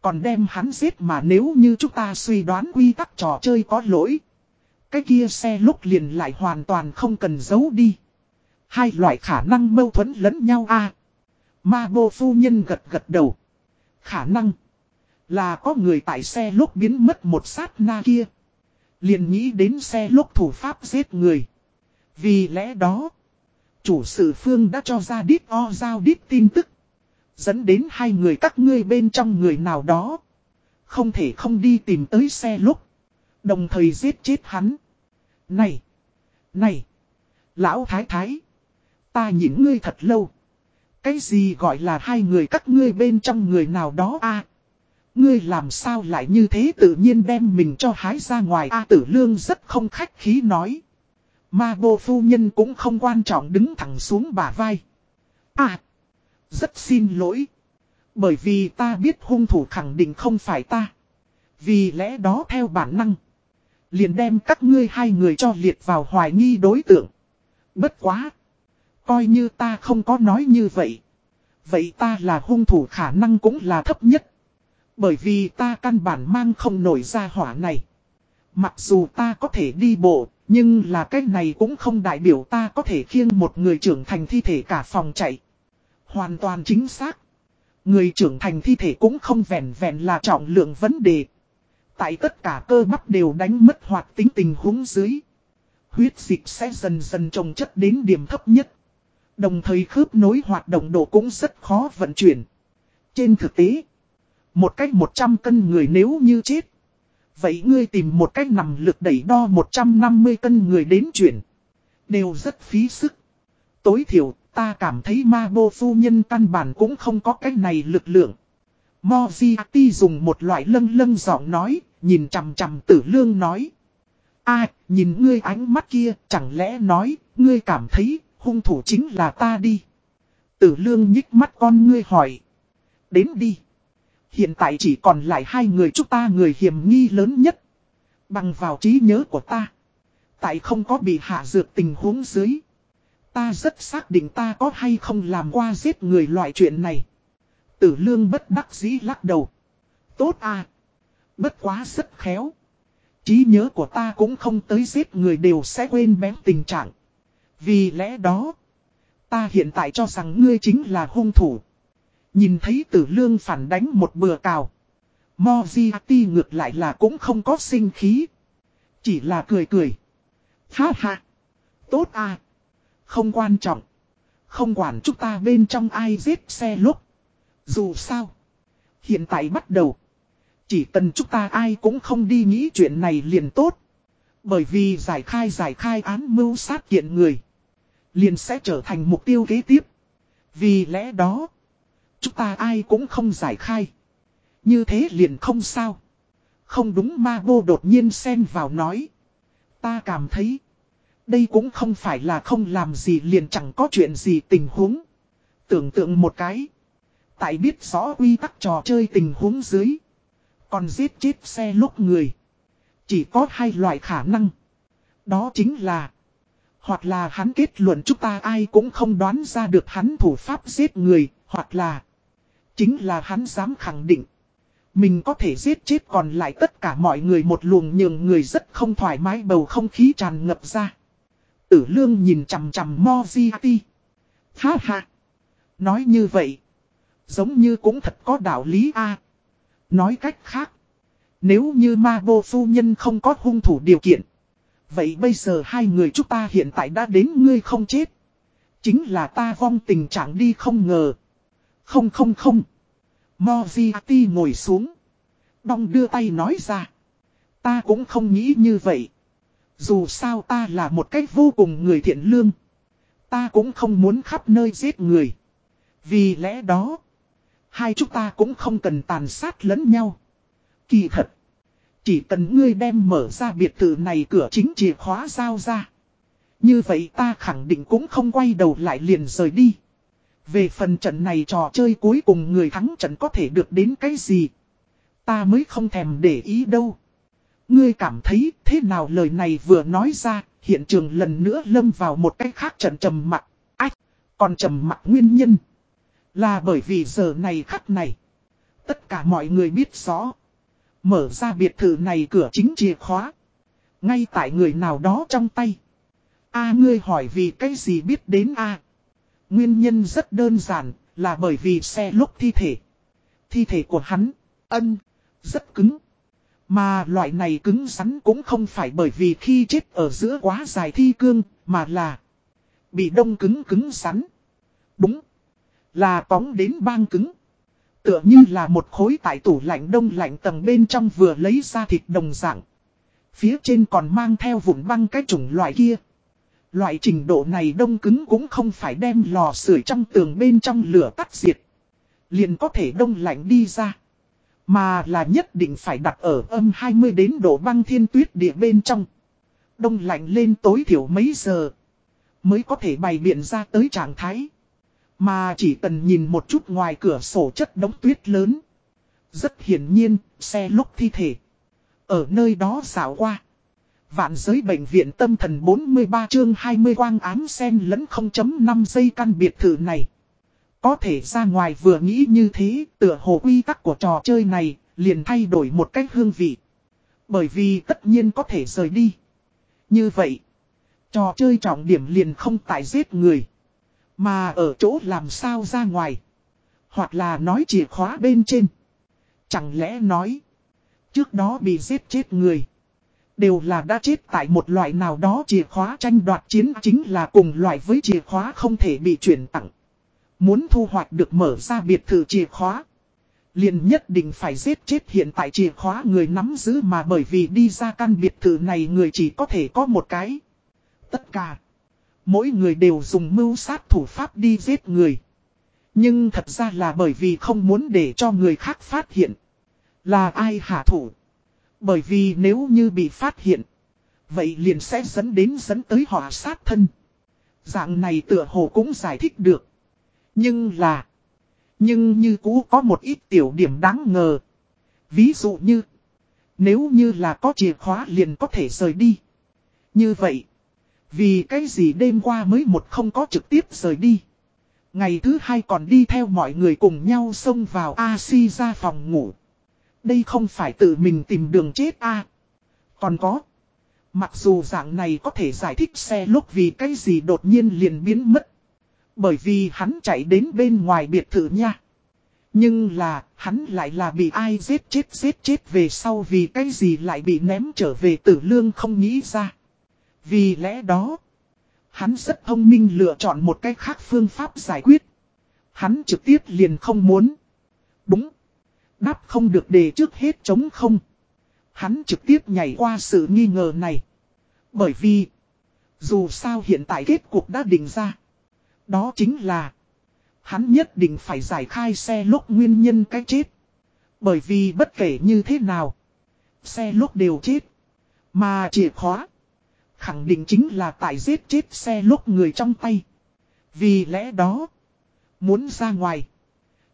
Còn đem hắn giết mà nếu như chúng ta suy đoán quy tắc trò chơi có lỗi. Cái kia xe lúc liền lại hoàn toàn không cần giấu đi. Hai loại khả năng mâu thuẫn lẫn nhau a Ma bô phu nhân gật gật đầu. Khả năng là có người tại xe lúc biến mất một sát na kia. Liền nghĩ đến xe lúc thủ pháp giết người. Vì lẽ đó, chủ sự phương đã cho ra đít o giao đít tin tức. Dẫn đến hai người các ngươi bên trong người nào đó. Không thể không đi tìm tới xe lúc. Đồng thời giết chết hắn. Này! Này! Lão Thái Thái! Ta nhịn ngươi thật lâu. Cái gì gọi là hai người các ngươi bên trong người nào đó a Ngươi làm sao lại như thế tự nhiên đem mình cho hái ra ngoài A tử lương rất không khách khí nói. Ma bô phu nhân cũng không quan trọng đứng thẳng xuống bả vai. À, rất xin lỗi. Bởi vì ta biết hung thủ khẳng định không phải ta. Vì lẽ đó theo bản năng. Liền đem các ngươi hai người cho liệt vào hoài nghi đối tượng. Bất quá. Coi như ta không có nói như vậy. Vậy ta là hung thủ khả năng cũng là thấp nhất. Bởi vì ta căn bản mang không nổi ra hỏa này. Mặc dù ta có thể đi bộ, nhưng là cái này cũng không đại biểu ta có thể khiêng một người trưởng thành thi thể cả phòng chạy. Hoàn toàn chính xác. Người trưởng thành thi thể cũng không vẹn vẹn là trọng lượng vấn đề. Tại tất cả cơ bắp đều đánh mất hoạt tính tình huống dưới. Huyết dịch sẽ dần dần trồng chất đến điểm thấp nhất. Đồng thời khớp nối hoạt động độ cũng rất khó vận chuyển. Trên thực tế, một cách 100 cân người nếu như chết. Vậy ngươi tìm một cách nằm lực đẩy đo 150 cân người đến chuyển. Đều rất phí sức. Tối thiểu, ta cảm thấy ma bô phu nhân căn bản cũng không có cách này lực lượng. Moziati dùng một loại lâng lâng giọng nói, nhìn chằm chằm tử lương nói. À, nhìn ngươi ánh mắt kia, chẳng lẽ nói, ngươi cảm thấy, hung thủ chính là ta đi. Tử lương nhích mắt con ngươi hỏi. Đến đi. Hiện tại chỉ còn lại hai người chúng ta người hiểm nghi lớn nhất. Bằng vào trí nhớ của ta. Tại không có bị hạ dược tình huống dưới. Ta rất xác định ta có hay không làm qua giết người loại chuyện này. Tử lương bất đắc dĩ lắc đầu. Tốt à. Bất quá rất khéo. trí nhớ của ta cũng không tới giết người đều sẽ quên bén tình trạng. Vì lẽ đó. Ta hiện tại cho rằng ngươi chính là hung thủ. Nhìn thấy tử lương phản đánh một bừa cào. Moziati ngược lại là cũng không có sinh khí. Chỉ là cười cười. Ha ha. Tốt à. Không quan trọng. Không quản chúng ta bên trong ai giết xe lúc. Dù sao. Hiện tại bắt đầu. Chỉ cần chúng ta ai cũng không đi nghĩ chuyện này liền tốt. Bởi vì giải khai giải khai án mưu sát kiện người. Liền sẽ trở thành mục tiêu kế tiếp. Vì lẽ đó. Chúng ta ai cũng không giải khai. Như thế liền không sao. Không đúng ma vô đột nhiên xen vào nói. Ta cảm thấy. Đây cũng không phải là không làm gì liền chẳng có chuyện gì tình huống. Tưởng tượng một cái. Tại biết rõ quy tắc trò chơi tình huống dưới. Còn giết chết xe lúc người. Chỉ có hai loại khả năng. Đó chính là. Hoặc là hắn kết luận chúng ta ai cũng không đoán ra được hắn thủ pháp giết người. Hoặc là. Chính là hắn dám khẳng định. Mình có thể giết chết còn lại tất cả mọi người một luồng nhường người rất không thoải mái, bầu không khí tràn ngập ra. Tử lương nhìn chằm chằm Moziati. Ha ha. Nói như vậy. Giống như cũng thật có đạo lý a. Nói cách khác. Nếu như ma bô phu nhân không có hung thủ điều kiện. Vậy bây giờ hai người chúng ta hiện tại đã đến ngươi không chết. Chính là ta vong tình trạng đi không ngờ. Không không không. Moriarty ngồi xuống. Đong đưa tay nói ra. Ta cũng không nghĩ như vậy. Dù sao ta là một cách vô cùng người thiện lương. Ta cũng không muốn khắp nơi giết người. Vì lẽ đó. Hai chúng ta cũng không cần tàn sát lẫn nhau. Kỳ thật. Chỉ cần ngươi đem mở ra biệt thự này cửa chính chìa khóa giao ra. Như vậy ta khẳng định cũng không quay đầu lại liền rời đi. Về phần trận này trò chơi cuối cùng người thắng trận có thể được đến cái gì. Ta mới không thèm để ý đâu. Ngươi cảm thấy thế nào lời này vừa nói ra, hiện trường lần nữa lâm vào một cách khác trận trầm mặt. Ách, còn trầm mặt nguyên nhân. Là bởi vì giờ này khắc này. Tất cả mọi người biết rõ. Mở ra biệt thự này cửa chính chìa khóa. Ngay tại người nào đó trong tay. A ngươi hỏi vì cái gì biết đến A. Nguyên nhân rất đơn giản là bởi vì xe lúc thi thể. Thi thể của hắn, ân, rất cứng. Mà loại này cứng rắn cũng không phải bởi vì khi chết ở giữa quá dài thi cương, mà là bị đông cứng cứng rắn. Đúng, là cóng đến bang cứng. Tựa như là một khối tại tủ lạnh đông lạnh tầng bên trong vừa lấy ra thịt đồng dạng. Phía trên còn mang theo vụn băng cái chủng loại kia. Loại trình độ này đông cứng cũng không phải đem lò sưởi trong tường bên trong lửa tắt diệt. Liền có thể đông lạnh đi ra. Mà là nhất định phải đặt ở âm 20 đến độ băng thiên tuyết địa bên trong. Đông lạnh lên tối thiểu mấy giờ. Mới có thể bày biện ra tới trạng thái. Mà chỉ cần nhìn một chút ngoài cửa sổ chất đống tuyết lớn. Rất hiển nhiên, xe lúc thi thể. Ở nơi đó xảo qua. Vạn giới bệnh viện tâm thần 43 chương 20 quang ám sen lẫn 0.5 giây căn biệt thự này. Có thể ra ngoài vừa nghĩ như thế, tựa hồ quy tắc của trò chơi này, liền thay đổi một cách hương vị. Bởi vì tất nhiên có thể rời đi. Như vậy, trò chơi trọng điểm liền không tại giết người. Mà ở chỗ làm sao ra ngoài. Hoặc là nói chìa khóa bên trên. Chẳng lẽ nói, trước đó bị giết chết người. Đều là đã chết tại một loại nào đó chìa khóa tranh đoạt chiến chính là cùng loại với chìa khóa không thể bị chuyển tặng. Muốn thu hoạch được mở ra biệt thự chìa khóa. Liền nhất định phải giết chết hiện tại chìa khóa người nắm giữ mà bởi vì đi ra căn biệt thự này người chỉ có thể có một cái. Tất cả. Mỗi người đều dùng mưu sát thủ pháp đi giết người. Nhưng thật ra là bởi vì không muốn để cho người khác phát hiện. Là ai hạ thủ. Bởi vì nếu như bị phát hiện, vậy liền sẽ dẫn đến dẫn tới họ sát thân. Dạng này tựa hồ cũng giải thích được. Nhưng là, nhưng như cũ có một ít tiểu điểm đáng ngờ. Ví dụ như, nếu như là có chìa khóa liền có thể rời đi. Như vậy, vì cái gì đêm qua mới một không có trực tiếp rời đi. Ngày thứ hai còn đi theo mọi người cùng nhau xông vào A-si ra phòng ngủ. Đây không phải tự mình tìm đường chết a Còn có. Mặc dù dạng này có thể giải thích xe lúc vì cái gì đột nhiên liền biến mất. Bởi vì hắn chạy đến bên ngoài biệt thự nha. Nhưng là, hắn lại là bị ai giết chết giết chết về sau vì cái gì lại bị ném trở về tử lương không nghĩ ra. Vì lẽ đó, hắn rất thông minh lựa chọn một cách khác phương pháp giải quyết. Hắn trực tiếp liền không muốn. Đáp không được đề trước hết chống không. Hắn trực tiếp nhảy qua sự nghi ngờ này. Bởi vì, dù sao hiện tại kết cuộc đã định ra. Đó chính là, hắn nhất định phải giải khai xe lúc nguyên nhân cái chết. Bởi vì bất kể như thế nào, xe lúc đều chết. Mà chìa khóa, Khẳng định chính là tại giết chết xe lúc người trong tay. Vì lẽ đó, muốn ra ngoài,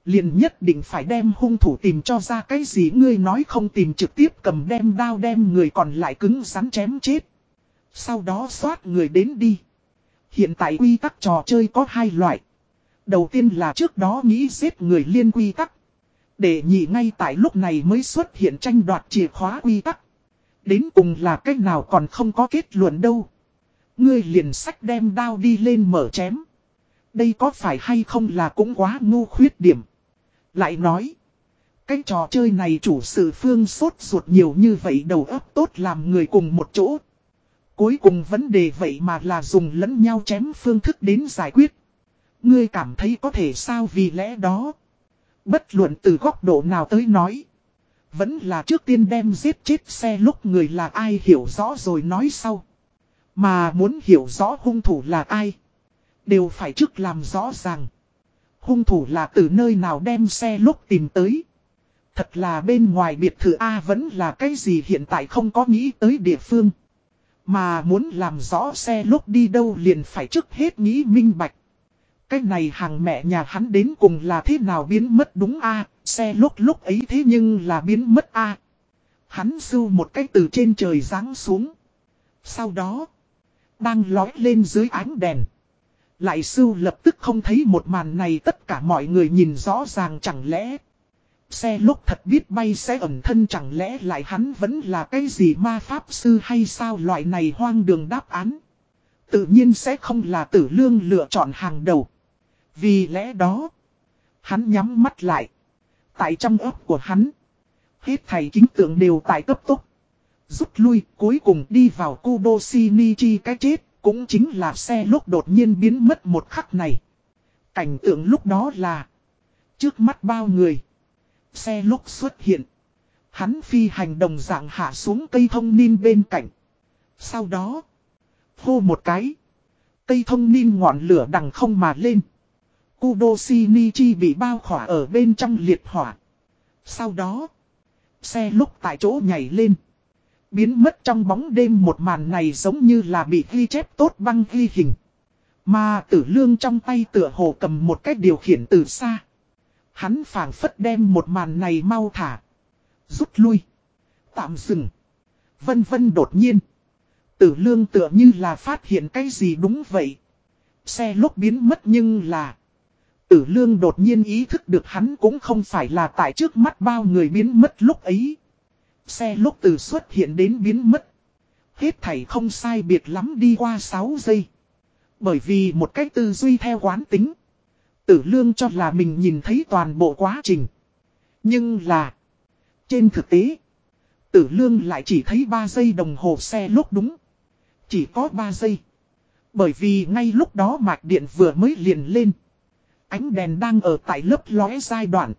liền nhất định phải đem hung thủ tìm cho ra cái gì ngươi nói không tìm trực tiếp cầm đem đao đem người còn lại cứng rắn chém chết. Sau đó xoát người đến đi. Hiện tại quy tắc trò chơi có hai loại. Đầu tiên là trước đó nghĩ giết người liên quy tắc. Để nhị ngay tại lúc này mới xuất hiện tranh đoạt chìa khóa quy tắc. Đến cùng là cách nào còn không có kết luận đâu. Ngươi liền sách đem đao đi lên mở chém. Đây có phải hay không là cũng quá ngu khuyết điểm. Lại nói. Cái trò chơi này chủ sự phương sốt ruột nhiều như vậy đầu óc tốt làm người cùng một chỗ. Cuối cùng vấn đề vậy mà là dùng lẫn nhau chém phương thức đến giải quyết. Ngươi cảm thấy có thể sao vì lẽ đó. Bất luận từ góc độ nào tới nói. Vẫn là trước tiên đem giết chết xe lúc người là ai hiểu rõ rồi nói sau. Mà muốn hiểu rõ hung thủ là ai. Đều phải trước làm rõ ràng. Hung thủ là từ nơi nào đem xe lúc tìm tới. Thật là bên ngoài biệt thự A vẫn là cái gì hiện tại không có nghĩ tới địa phương. Mà muốn làm rõ xe lúc đi đâu liền phải trước hết nghĩ minh bạch. Cái này hàng mẹ nhà hắn đến cùng là thế nào biến mất đúng a xe lúc lúc ấy thế nhưng là biến mất a Hắn sưu một cái từ trên trời giáng xuống. Sau đó, đang lói lên dưới ánh đèn. Lại sưu lập tức không thấy một màn này tất cả mọi người nhìn rõ ràng chẳng lẽ. Xe lúc thật biết bay sẽ ẩn thân chẳng lẽ lại hắn vẫn là cái gì ma pháp sư hay sao loại này hoang đường đáp án. Tự nhiên sẽ không là tử lương lựa chọn hàng đầu. Vì lẽ đó, hắn nhắm mắt lại. Tại trong ấp của hắn, hết thầy kính tượng đều tại cấp tốc. Rút lui cuối cùng đi vào Kudo Shinichi cái chết, cũng chính là xe lúc đột nhiên biến mất một khắc này. Cảnh tượng lúc đó là, trước mắt bao người, xe lúc xuất hiện. Hắn phi hành đồng dạng hạ xuống cây thông ninh bên cạnh. Sau đó, hô một cái, cây thông ninh ngọn lửa đằng không mà lên. Kudo Shinichi bị bao khỏa ở bên trong liệt hỏa. Sau đó, xe lúc tại chỗ nhảy lên. Biến mất trong bóng đêm một màn này giống như là bị ghi chép tốt băng ghi hình. Mà tử lương trong tay tựa hồ cầm một cách điều khiển từ xa. Hắn phản phất đem một màn này mau thả. Rút lui. Tạm dừng. Vân vân đột nhiên. Tử lương tựa như là phát hiện cái gì đúng vậy. Xe lúc biến mất nhưng là. Tử lương đột nhiên ý thức được hắn cũng không phải là tại trước mắt bao người biến mất lúc ấy. Xe lúc từ xuất hiện đến biến mất. Hết thảy không sai biệt lắm đi qua 6 giây. Bởi vì một cách tư duy theo quán tính. Tử lương cho là mình nhìn thấy toàn bộ quá trình. Nhưng là. Trên thực tế. Tử lương lại chỉ thấy 3 giây đồng hồ xe lúc đúng. Chỉ có 3 giây. Bởi vì ngay lúc đó mạch điện vừa mới liền lên. Ánh đèn đang ở tại lớp lóe giai đoạn.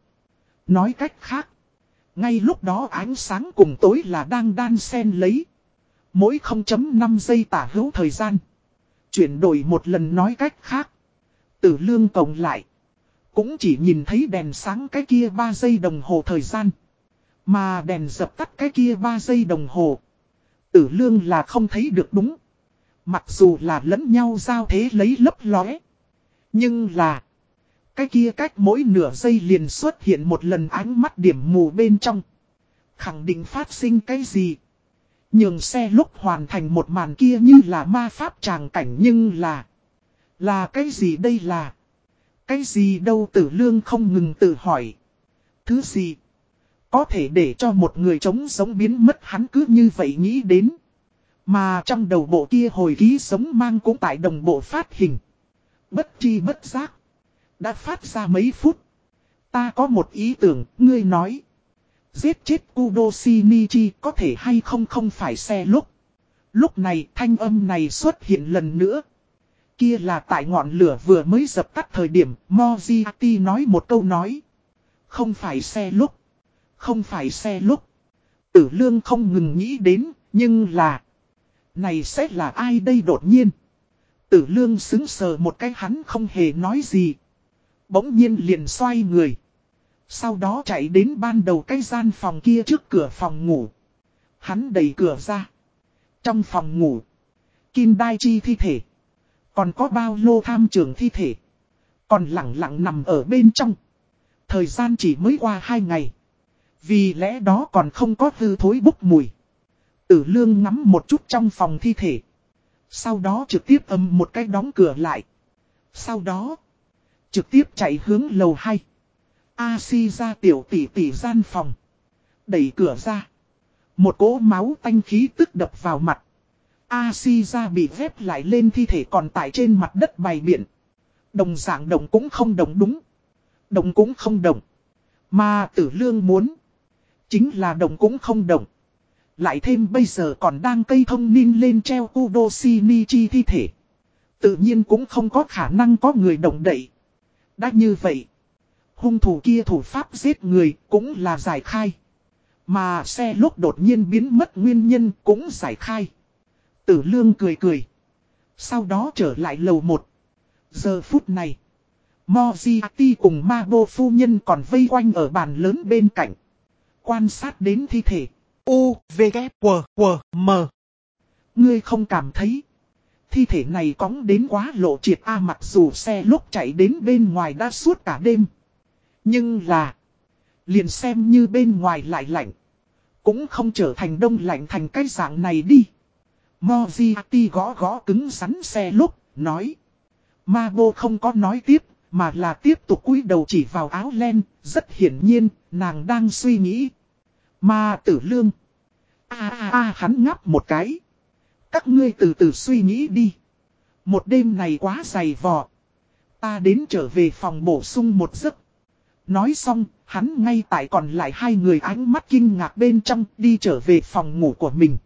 Nói cách khác. Ngay lúc đó ánh sáng cùng tối là đang đan xen lấy. Mỗi 0.5 giây tả hữu thời gian. Chuyển đổi một lần nói cách khác. Tử lương cộng lại. Cũng chỉ nhìn thấy đèn sáng cái kia 3 giây đồng hồ thời gian. Mà đèn dập tắt cái kia 3 giây đồng hồ. Tử lương là không thấy được đúng. Mặc dù là lẫn nhau giao thế lấy lấp lóe. Nhưng là. Cái kia cách mỗi nửa giây liền xuất hiện một lần ánh mắt điểm mù bên trong. Khẳng định phát sinh cái gì. Nhường xe lúc hoàn thành một màn kia như là ma pháp tràng cảnh nhưng là. Là cái gì đây là. Cái gì đâu tử lương không ngừng tự hỏi. Thứ gì. Có thể để cho một người trống sống biến mất hắn cứ như vậy nghĩ đến. Mà trong đầu bộ kia hồi ký sống mang cũng tại đồng bộ phát hình. Bất chi bất giác. Đã phát ra mấy phút. Ta có một ý tưởng, ngươi nói. Giết chết Kudo Shinichi có thể hay không không phải xe lúc. Lúc này thanh âm này xuất hiện lần nữa. Kia là tại ngọn lửa vừa mới dập tắt thời điểm Moriarty nói một câu nói. Không phải xe lúc. Không phải xe lúc. Tử lương không ngừng nghĩ đến, nhưng là... Này sẽ là ai đây đột nhiên? Tử lương xứng sờ một cái hắn không hề nói gì. Bỗng nhiên liền xoay người. Sau đó chạy đến ban đầu cái gian phòng kia trước cửa phòng ngủ. Hắn đẩy cửa ra. Trong phòng ngủ. Kim Đai Chi thi thể. Còn có bao lô tham trường thi thể. Còn lặng lặng nằm ở bên trong. Thời gian chỉ mới qua hai ngày. Vì lẽ đó còn không có hư thối bốc mùi. Tử lương ngắm một chút trong phòng thi thể. Sau đó trực tiếp âm một cái đóng cửa lại. Sau đó, trực tiếp chạy hướng lầu 2. A-si ra tiểu tỷ tỷ gian phòng. Đẩy cửa ra. Một cỗ máu tanh khí tức đập vào mặt. A-si ra bị vép lại lên thi thể còn tại trên mặt đất bày biện. Đồng dạng đồng cũng không đồng đúng. Đồng cũng không đồng. Mà tử lương muốn. Chính là đồng cũng không đồng. Lại thêm bây giờ còn đang cây thông ninh lên treo Udo Shinichi thi thể. Tự nhiên cũng không có khả năng có người đồng đẩy. Đã như vậy. Hung thủ kia thủ pháp giết người cũng là giải khai. Mà xe lúc đột nhiên biến mất nguyên nhân cũng giải khai. Tử lương cười cười. Sau đó trở lại lầu một. Giờ phút này. Moziati cùng ma bô phu nhân còn vây quanh ở bàn lớn bên cạnh. Quan sát đến thi thể. U, V, K, W, W, M. Ngươi không cảm thấy. Thi thể này cóng đến quá lộ triệt A mặc dù xe lúc chạy đến bên ngoài đã suốt cả đêm. Nhưng là. Liền xem như bên ngoài lại lạnh. Cũng không trở thành đông lạnh thành cái dạng này đi. Moziati gõ gõ cứng rắn xe lúc, nói. Mabo không có nói tiếp, mà là tiếp tục cúi đầu chỉ vào áo len, rất hiển nhiên, nàng đang suy nghĩ. Mà tử lương. a a a hắn ngắp một cái. Các ngươi từ từ suy nghĩ đi. Một đêm này quá dày vò. Ta đến trở về phòng bổ sung một giấc. Nói xong, hắn ngay tại còn lại hai người ánh mắt kinh ngạc bên trong đi trở về phòng ngủ của mình.